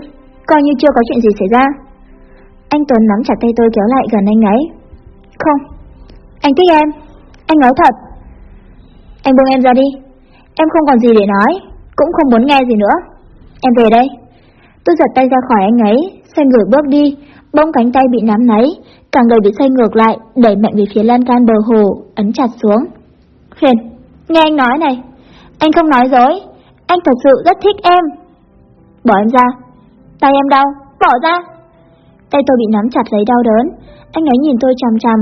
A: coi như chưa có chuyện gì xảy ra. Anh Tuấn nắm chặt tay tôi kéo lại gần anh ấy. Không, anh thích em, anh nói thật. Anh buông em ra đi, em không còn gì để nói, cũng không muốn nghe gì nữa. Em về đây. Tôi giật tay ra khỏi anh ấy, xoay người bước đi, bông cánh tay bị nắm náy, cả người bị xoay ngược lại, đẩy mạnh về phía lan can bờ hồ, ấn chặt xuống. Huyền, nghe anh nói này, anh không nói dối, anh thật sự rất thích em. Bỏ em ra. Tay em đau, bỏ ra. Tay tôi bị nắm chặt lấy đau đớn, anh ấy nhìn tôi chằm chằm,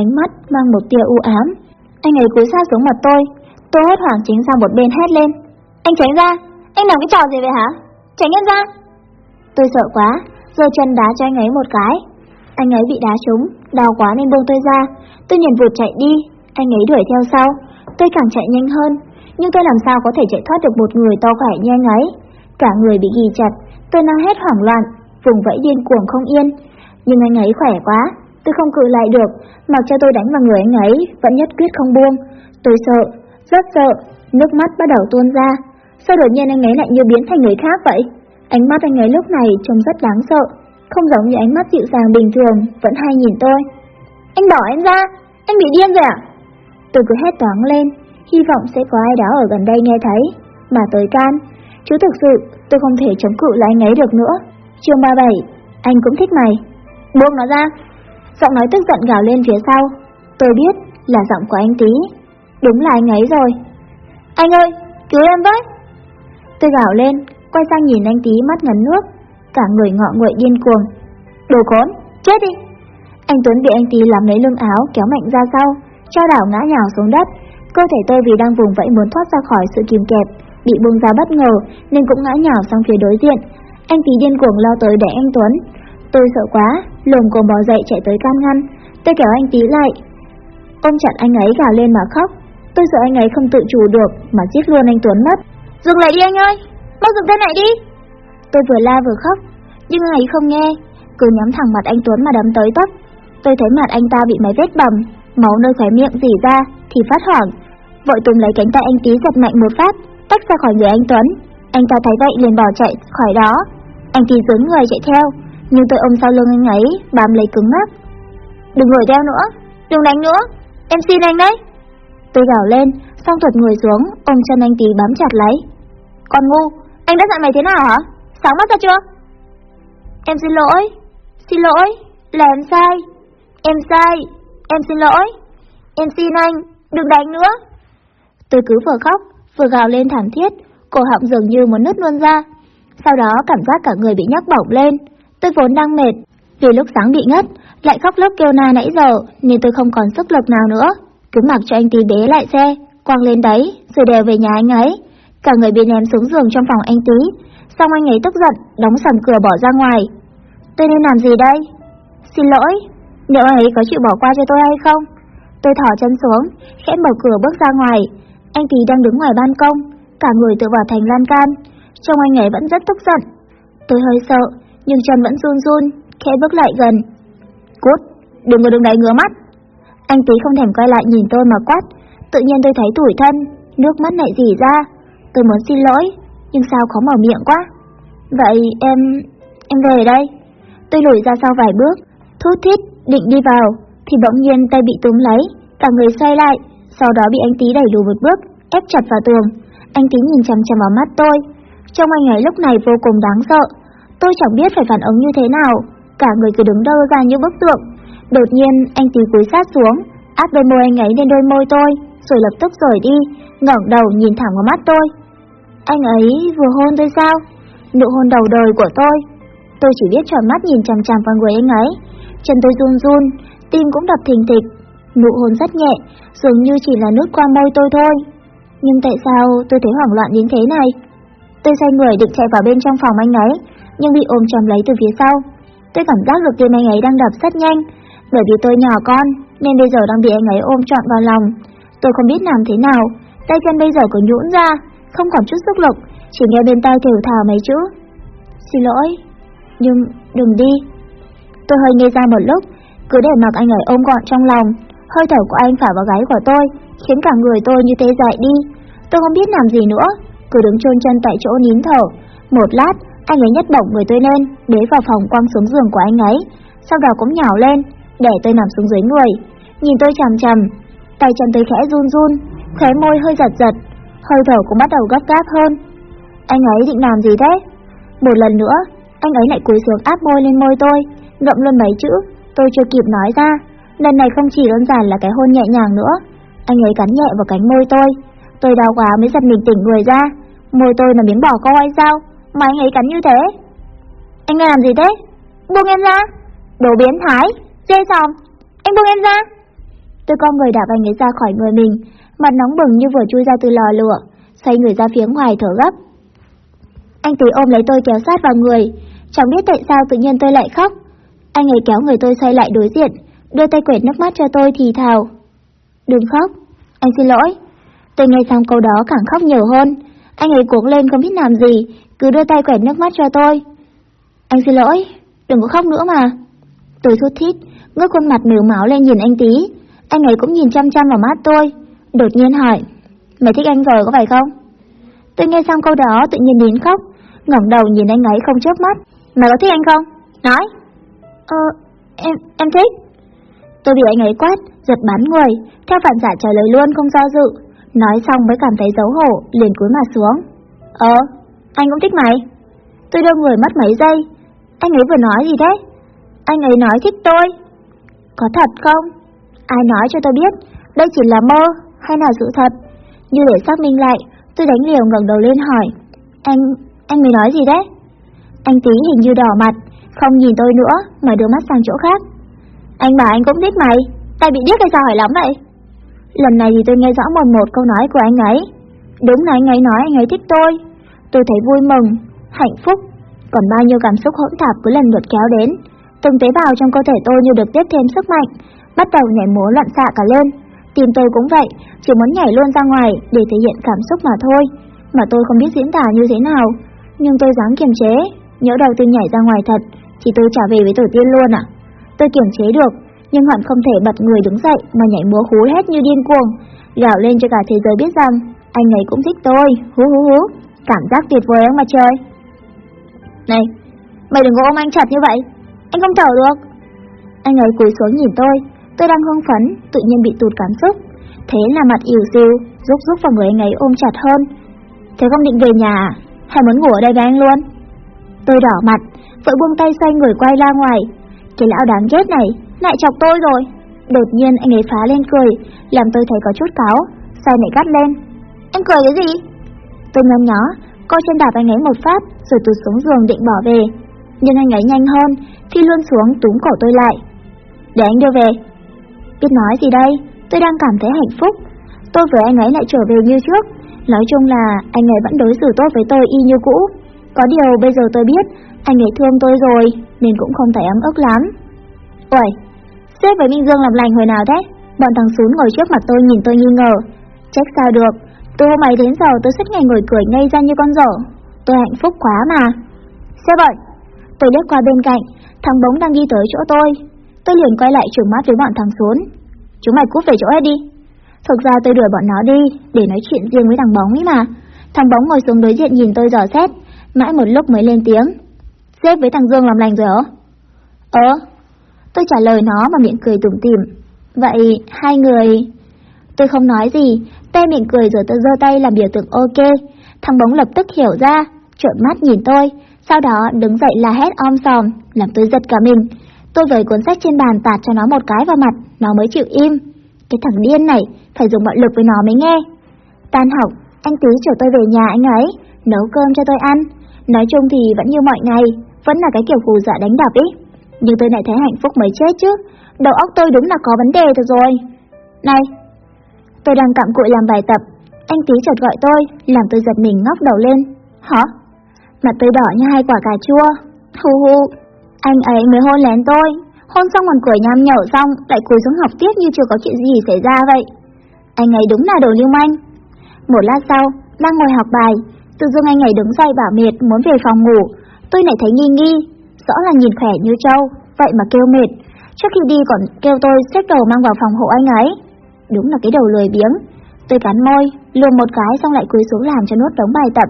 A: ánh mắt mang một tia u ám. Anh ấy cúi sát xuống mặt tôi, tôi hốt hoảng tránh sang một bên hét lên. Anh tránh ra, anh làm cái trò gì vậy hả? Tránh em ra. Tôi sợ quá, giơ chân đá cho anh ấy một cái. Anh ấy bị đá trúng, đau quá nên buông tôi ra. Tôi nhìn vụt chạy đi, anh ấy đuổi theo sau. Tôi càng chạy nhanh hơn, nhưng tôi làm sao có thể chạy thoát được một người to khỏe như anh ấy. Cả người bị ghi chặt, tôi la hết hoảng loạn, vùng vẫy điên cuồng không yên. Nhưng anh ấy khỏe quá, tôi không cự lại được, mặc cho tôi đánh vào người anh ấy, vẫn nhất quyết không buông. Tôi sợ, rất sợ, nước mắt bắt đầu tuôn ra. Sao đột nhiên anh ấy lại như biến thành người khác vậy? Ánh mắt anh ấy lúc này trông rất đáng sợ, không giống như ánh mắt dịu dàng bình thường, vẫn hay nhìn tôi. Anh bỏ em ra, anh bị điên rồi à? Tôi cứ hét toáng lên, hy vọng sẽ có ai đó ở gần đây nghe thấy, mà tới can. Chứ thực sự, tôi không thể chống cự lại anh ấy được nữa. Chương 37, anh cũng thích mày. Buông nó ra. Giọng nói tức giận gào lên phía sau. Tôi biết là giọng của anh tí. Đúng là anh ấy rồi. Anh ơi, cứu em với. Tôi gào lên, quay sang nhìn anh tí mắt ngấn nước. Cả người ngọ nguậy điên cuồng. Đồ khốn, chết đi. Anh Tuấn bị anh tí làm lấy lưng áo kéo mạnh ra sau, cho đảo ngã nhào xuống đất. Cơ thể tôi vì đang vùng vẫy muốn thoát ra khỏi sự kìm kẹp, bị buông ra bất ngờ nên cũng ngã nhào sang phía đối diện. Anh tí điên cuồng lao tới để anh Tuấn. Tôi sợ quá, lồm cồm bò dậy chạy tới can ngăn. Tôi kéo anh tí lại, ôm chặt anh ấy gào lên mà khóc. Tôi sợ anh ấy không tự chủ được mà giết luôn anh Tuấn mất. Dừng lại đi anh ơi, mau dừng tay lại đi. Tôi vừa la vừa khóc, nhưng anh ấy không nghe, cứ nhắm thẳng mặt anh Tuấn mà đấm tới tấp. Tôi thấy mặt anh ta bị mấy vết bầm, máu nơi khóe miệng rỉ ra thì phát hoảng, vội túm lấy cánh tay anh tí giật mạnh một phát, tách ra khỏi người anh Tuấn. Anh ta thấy vậy liền bỏ chạy khỏi đó. Anh Kỳ dướng người chạy theo, nhưng tôi ôm sau lưng anh ấy, bám lấy cứng ngắc. Đừng đuổi theo nữa, đừng đánh nữa, em xin anh đấy. Tôi gào lên, xong thuật ngồi xuống, ôm chân anh Kỳ bám chặt lấy. Con ngu, anh đã dặn mày thế nào hả? Sáng mắt ra chưa? Em xin lỗi, xin lỗi, là em sai, em sai, em xin lỗi. em xin anh, đừng đánh nữa. Tôi cứ vừa khóc, vừa gào lên thảm thiết, cổ họng dường như muốn nứt luôn ra. Sau đó cảm giác cả người bị nhấc bổng lên. Tôi vốn đang mệt, vì lúc sáng bị ngất, lại khóc lóc kêu na nãy giờ, nên tôi không còn sức lực nào nữa. Cứ mặc cho anh tí bế lại xe, quăng lên đấy, rồi đèo về nhà anh ấy. Cả người bị ném xuống giường trong phòng anh tí, xong anh ấy tức giận, đóng sầm cửa bỏ ra ngoài. Tôi nên làm gì đây? Xin lỗi, liệu anh ấy có chịu bỏ qua cho tôi hay không? Tôi thỏ chân xuống, khẽ mở cửa bước ra ngoài. Anh Kỳ đang đứng ngoài ban công, cả người tự vào thành lan can. Trông anh ấy vẫn rất tức giận. Tôi hơi sợ, nhưng chân vẫn run run, khẽ bước lại gần. Cút, đừng có đứng đấy ngứa mắt. Anh Tý không thèm quay lại nhìn tôi mà quát. Tự nhiên tôi thấy tủi thân, nước mắt lại dỉ ra. Tôi muốn xin lỗi, nhưng sao khó mở miệng quá. Vậy em... em về đây. Tôi lùi ra sau vài bước, thút thít, định đi vào, thì bỗng nhiên tay bị túm lấy, cả người xoay lại, sau đó bị anh tí đẩy lùi một bước, ép chặt vào tường. Anh tí nhìn chằm chằm vào mắt tôi. Trong anh ấy lúc này vô cùng đáng sợ. Tôi chẳng biết phải phản ứng như thế nào, cả người cứ đứng đơ ra như bức tượng. Đột nhiên, anh tí cúi sát xuống, áp đôi môi anh ấy lên đôi môi tôi, rồi lập tức rời đi, ngẩng đầu nhìn thẳng vào mắt tôi. Anh ấy vừa hôn tôi sao? Nụ hôn đầu đời của tôi. Tôi chỉ biết tròn mắt nhìn chằm chằm vào người anh ấy. Chân tôi run run, tim cũng đập thình thịch. Nụ hôn rất nhẹ, dường như chỉ là nước qua môi tôi thôi. Nhưng tại sao tôi thấy hoảng loạn đến thế này? Tôi xoay người định chạy vào bên trong phòng anh ấy, nhưng bị ôm chầm lấy từ phía sau. Tôi cảm giác được tim anh ấy đang đập rất nhanh, bởi vì tôi nhỏ con, nên bây giờ đang bị anh ấy ôm trọn vào lòng. Tôi không biết làm thế nào, tay chân bây giờ có nhũn ra, không còn chút sức lực, chỉ nghe bên tai thều thào mấy chữ. Xin lỗi, nhưng đừng đi. Tôi hơi nghe ra một lúc, cứ để mặc anh ấy ôm gọn trong lòng, hơi thở của anh phả vào gáy của tôi, khiến cả người tôi như tê dại đi. Tôi không biết làm gì nữa, cứ đứng chôn chân tại chỗ nín thở. Một lát, anh ấy nhấc bổng người tôi lên, bế vào phòng quăng xuống giường của anh ấy, sau đó cũng nhào lên, để tôi nằm xuống dưới người. Nhìn tôi chằm chằm, tay chân tôi khẽ run run, khóe môi hơi giật giật, hơi thở cũng bắt đầu gấp gáp hơn. Anh ấy định làm gì thế? Một lần nữa, anh ấy lại cúi xuống áp môi lên môi tôi, ngậm luôn mấy chữ, tôi chưa kịp nói ra. Lần này không chỉ đơn giản là cái hôn nhẹ nhàng nữa, anh ấy cắn nhẹ vào cánh môi tôi. Tôi đau quá mới giật mình tỉnh người ra, môi tôi là miếng bỏ câu hay sao, mà anh ấy cắn như thế. Anh làm gì thế? Buông em ra! Đồ biến thái! Dê sòm! Anh buông em ra! Tôi con người đạp anh ấy ra khỏi người mình, mặt nóng bừng như vừa chui ra từ lò lửa, xoay người ra phía ngoài thở gấp. Anh tí ôm lấy tôi kéo sát vào người, chẳng biết tại sao tự nhiên tôi lại khóc. Anh ấy kéo người tôi xoay lại đối diện, đưa tay quẹt nước mắt cho tôi thì thào. Đừng khóc, anh xin lỗi. Tôi nghe xong câu đó càng khóc nhiều hơn. Anh ấy cuống lên không biết làm gì, cứ đưa tay quẹt nước mắt cho tôi. Anh xin lỗi, đừng có khóc nữa mà. Tôi thút thít, ngước khuôn mặt nửa máu lên nhìn anh tí. Anh ấy cũng nhìn chăm chăm vào mắt tôi. Đột nhiên hỏi, mày thích anh rồi có phải không? Tôi nghe xong câu đó tự nhiên đến khóc, ngẩng đầu nhìn anh ấy không chớp mắt. Mày có thích anh không? Nói. Ờ, em, em thích. Tôi bị anh ấy quát, giật bắn người, theo phản xạ trả lời luôn không do dự. Nói xong mới cảm thấy xấu hổ, liền cúi mặt xuống. Ờ, anh cũng thích mày. Tôi đưa người mất mấy giây. Anh ấy vừa nói gì thế? Anh ấy nói thích tôi. Có thật không? Ai nói cho tôi biết, đây chỉ là mơ hay là sự thật? Như để xác minh lại, tôi đánh liều ngẩng đầu lên hỏi. Anh, anh mới nói gì đấy? Anh tí hình như đỏ mặt, không nhìn tôi nữa mà đưa mắt sang chỗ khác. Anh bảo anh cũng thích mày, tay bị điếc hay sao hỏi lắm vậy? Lần này thì tôi nghe rõ một một câu nói của anh ấy. Đúng là anh ấy nói anh ấy thích tôi. Tôi thấy vui mừng, hạnh phúc, còn bao nhiêu cảm xúc hỗn tạp cứ lần lượt kéo đến. Từng tế bào trong cơ thể tôi như được tiếp thêm sức mạnh, bắt đầu nhảy múa loạn xạ cả lên. Tim tôi cũng vậy, chỉ muốn nhảy luôn ra ngoài để thể hiện cảm xúc mà thôi, mà tôi không biết diễn tả như thế nào. Nhưng tôi dám kiềm chế, nhỡ đầu tôi nhảy ra ngoài thật, thì tôi trả về với tổ tiên luôn à. Tôi kiềm chế được, nhưng hẳn không thể bật người đứng dậy mà nhảy múa hú hét như điên cuồng, gào lên cho cả thế giới biết rằng anh ấy cũng thích tôi, hú hú hú, cảm giác tuyệt vời không mà trời Này, mày đừng có ôm anh chặt như vậy, anh không thở được. Anh ấy cúi xuống nhìn tôi, tôi đang hưng phấn, tự nhiên bị tụt cảm xúc. Thế là mặt ỉu xìu, rúc rúc vào người anh ấy ôm chặt hơn. Thế không định về nhà à? Hay muốn ngủ ở đây với anh luôn? Tôi đỏ mặt, vội buông tay xoay người quay ra ngoài. Cái lão đáng ghét này, lại chọc tôi rồi. Đột nhiên anh ấy phá lên cười, làm tôi thấy có chút cáu, sai lại gắt lên. Anh cười cái gì? Tôi nhăn nhó, co chân đạp anh ấy một phát, rồi tụt xuống giường định bỏ về. Nhưng anh ấy nhanh hơn, phi luôn xuống túm cổ tôi lại. Để anh đưa về. Biết nói gì đây, tôi đang cảm thấy hạnh phúc. Tôi với anh ấy lại trở về như trước. Nói chung là anh ấy vẫn đối xử tốt với tôi y như cũ. Có điều bây giờ tôi biết anh ấy thương tôi rồi, nên cũng không thể ấm ức lắm. Uầy, xếp với Minh Dương làm lành hồi nào thế? Bọn thằng Sún ngồi trước mặt tôi nhìn tôi nghi ngờ. Trách sao được, từ hôm ấy đến giờ tôi suốt ngày ngồi cười ngây ra như con dở. Tôi hạnh phúc quá mà. Sếp ơi, tôi liếc qua bên cạnh, thằng bóng đang đi tới chỗ tôi. Tôi liền quay lại trường mắt với bọn thằng Sún. Chúng mày cút về chỗ ấy đi. Thực ra tôi đuổi bọn nó đi, để nói chuyện riêng với thằng bóng ấy mà. Thằng bóng ngồi xuống đối diện nhìn tôi dò xét, mãi một lúc mới lên tiếng. Xếp với thằng Dương làm lành rồi hả? Ờ. Tôi trả lời nó mà miệng cười tủm tỉm. Vậy hai người... Tôi không nói gì, tay miệng cười rồi tôi giơ tay làm biểu tượng ok. Thằng bóng lập tức hiểu ra, trợn mắt nhìn tôi, sau đó đứng dậy la hét om sòm, làm tôi giật cả mình. Tôi với cuốn sách trên bàn tạt cho nó một cái vào mặt, nó mới chịu im. Cái thằng điên này, phải dùng bạo lực với nó mới nghe. Tan học, anh Tý chở tôi về nhà anh ấy, nấu cơm cho tôi ăn. Nói chung thì vẫn như mọi ngày, vẫn là cái kiểu hù dọa đánh đập ý. Nhưng tôi lại thấy hạnh phúc mới chết chứ, đầu óc tôi đúng là có vấn đề thật rồi. Này, tôi đang cặm cụi làm bài tập, anh tí chợt gọi tôi, làm tôi giật mình ngóc đầu lên. Hả? Mặt tôi đỏ như hai quả cà chua. Hu hu, anh ấy mới hôn lén tôi, hôn xong còn cười nham nhở xong, lại cúi xuống học tiếp như chưa có chuyện gì xảy ra vậy. Anh ấy đúng là đồ lưu manh. Một lát sau, đang ngồi học bài, tự dưng anh ấy đứng dậy bảo mệt muốn về phòng ngủ, tôi này thấy nghi nghi, rõ là nhìn khỏe như trâu, vậy mà kêu mệt. Trước khi đi còn kêu tôi xếp đầu mang vào phòng hộ anh ấy. Đúng là cái đầu lười biếng. Tôi cắn môi, lùm một cái xong lại cúi xuống làm cho nốt đống bài tập.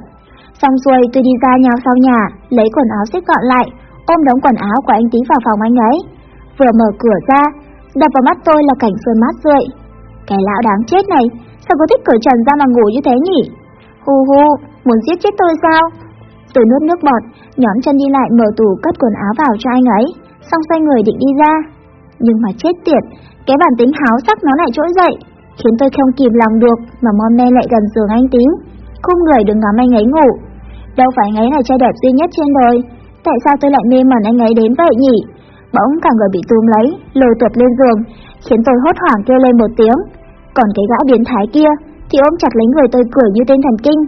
A: Xong xuôi tôi đi ra nhau sau nhà, lấy quần áo xếp gọn lại, ôm đống quần áo của anh tí vào phòng anh ấy. Vừa mở cửa ra, đập vào mắt tôi là cảnh sơn mát rượi. Cái lão đáng chết này, sao có thích cởi trần ra mà ngủ như thế nhỉ? Hu hu, muốn giết chết tôi sao? Tôi nuốt nước bọt, nhón chân đi lại mở tủ cất quần áo vào cho anh ấy, xong xoay người định đi ra. Nhưng mà chết tiệt, cái bản tính háo sắc nó lại trỗi dậy, khiến tôi không kìm lòng được mà mon me lại gần giường anh tím. Khung người đừng ngắm anh ấy ngủ. Đâu phải anh ấy là trai đẹp duy nhất trên đời, tại sao tôi lại mê mẩn anh ấy đến vậy nhỉ? Bỗng cả người bị túm lấy, lôi tuột lên giường, khiến tôi hốt hoảng kêu lên một tiếng. Còn cái gã biến thái kia thì ôm chặt lấy người tôi cười như tên thần kinh,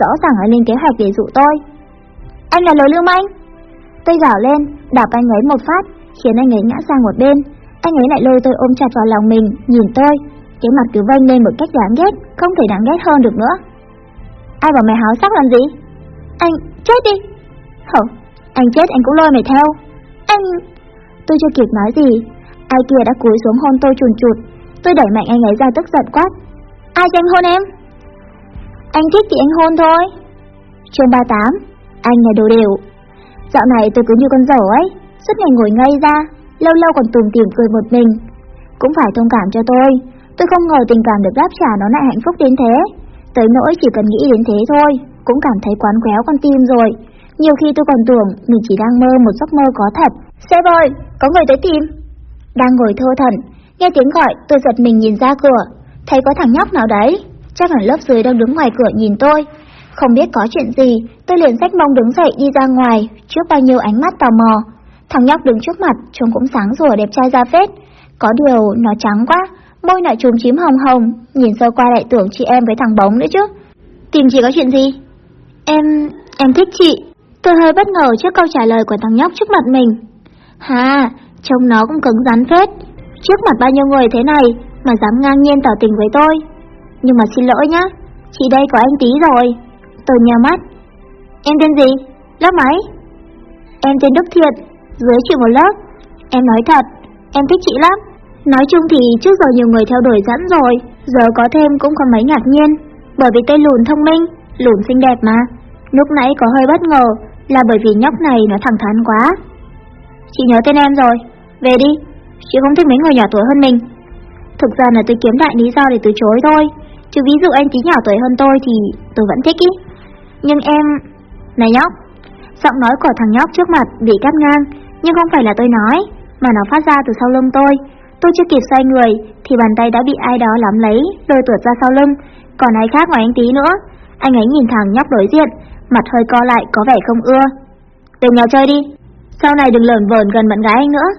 A: rõ ràng là lên kế hoạch để dụ tôi. Anh là lối lưu manh. Tôi gào lên, đạp anh ấy một phát, khiến anh ấy ngã sang một bên. Anh ấy lại lôi tôi ôm chặt vào lòng mình, nhìn tôi. Cái mặt cứ vênh lên một cách đáng ghét, không thể đáng ghét hơn được nữa. Ai bảo mày háo sắc làm gì? Anh, chết đi. Hổ, anh chết anh cũng lôi mày theo. Anh... Tôi chưa kịp nói gì, ai kia đã cúi xuống hôn tôi chùn chụt. Tôi đẩy mạnh anh ấy ra tức giận quát. Ai cho anh hôn em? Anh thích thì anh hôn thôi. Chương 38 anh là đồ đều. Dạo này tôi cứ như con dở ấy Suốt ngày ngồi ngây ra Lâu lâu còn tùm tìm cười một mình. Cũng phải thông cảm cho tôi Tôi không ngờ tình cảm được đáp trả nó lại hạnh phúc đến thế. Tới nỗi chỉ cần nghĩ đến thế thôi Cũng cảm thấy quán quéo con tim rồi. Nhiều khi tôi còn tưởng Mình chỉ đang mơ một giấc mơ có thật. Sếp ơi, có người tới tìm. Đang ngồi thơ thần Nghe tiếng gọi tôi giật mình nhìn ra cửa. Thấy có thằng nhóc nào đấy. Chắc là lớp dưới đang đứng ngoài cửa nhìn tôi không biết có chuyện gì Tôi liền sách mông đứng dậy đi ra ngoài Trước bao nhiêu ánh mắt tò mò. Thằng nhóc đứng trước mặt trông cũng sáng rủa đẹp trai ra phết. Có điều nó trắng quá Môi lại trùm chím hồng hồng Nhìn sơ qua lại tưởng chị em với thằng bóng nữa chứ. Tìm chị có chuyện gì? Em... em thích chị. Tôi hơi bất ngờ trước câu trả lời của thằng nhóc trước mặt mình. Hà, trông nó cũng cứng rắn phết. Trước mặt bao nhiêu người thế này Mà dám ngang nhiên tỏ tình với tôi? Nhưng mà xin lỗi nhá Chị đây có anh tí rồi. Tôi nhào mắt. Em tên gì? Lớp mấy? Em tên Đức Thiện, Dưới chị một lớp. Em nói thật, Em thích chị lắm. Nói chung thì trước giờ nhiều người theo đuổi dẫn rồi, Giờ có thêm cũng có mấy ngạc nhiên. Bởi vì tên lùn thông minh, Lùn xinh đẹp mà. Lúc nãy có hơi bất ngờ, Là bởi vì nhóc này nó thẳng thắn quá. Chị nhớ tên em rồi. Về đi, Chị không thích mấy người nhỏ tuổi hơn mình. Thực ra là tôi kiếm đại lý do để từ chối thôi. Chứ ví dụ anh tí nhỏ tuổi hơn tôi thì tôi vẫn thích ý. Nhưng em... Này nhóc Giọng nói của thằng nhóc trước mặt bị cắt ngang Nhưng không phải là tôi nói Mà nó phát ra từ sau lưng tôi Tôi chưa kịp xoay người thì bàn tay đã bị ai đó lắm lấy, lôi tuột ra sau lưng, còn ai khác ngoài anh tí nữa. Anh ấy nhìn thằng nhóc đối diện, mặt hơi co lại có vẻ không ưa. Về nhà chơi đi, sau này đừng lởn vởn gần bạn gái anh nữa.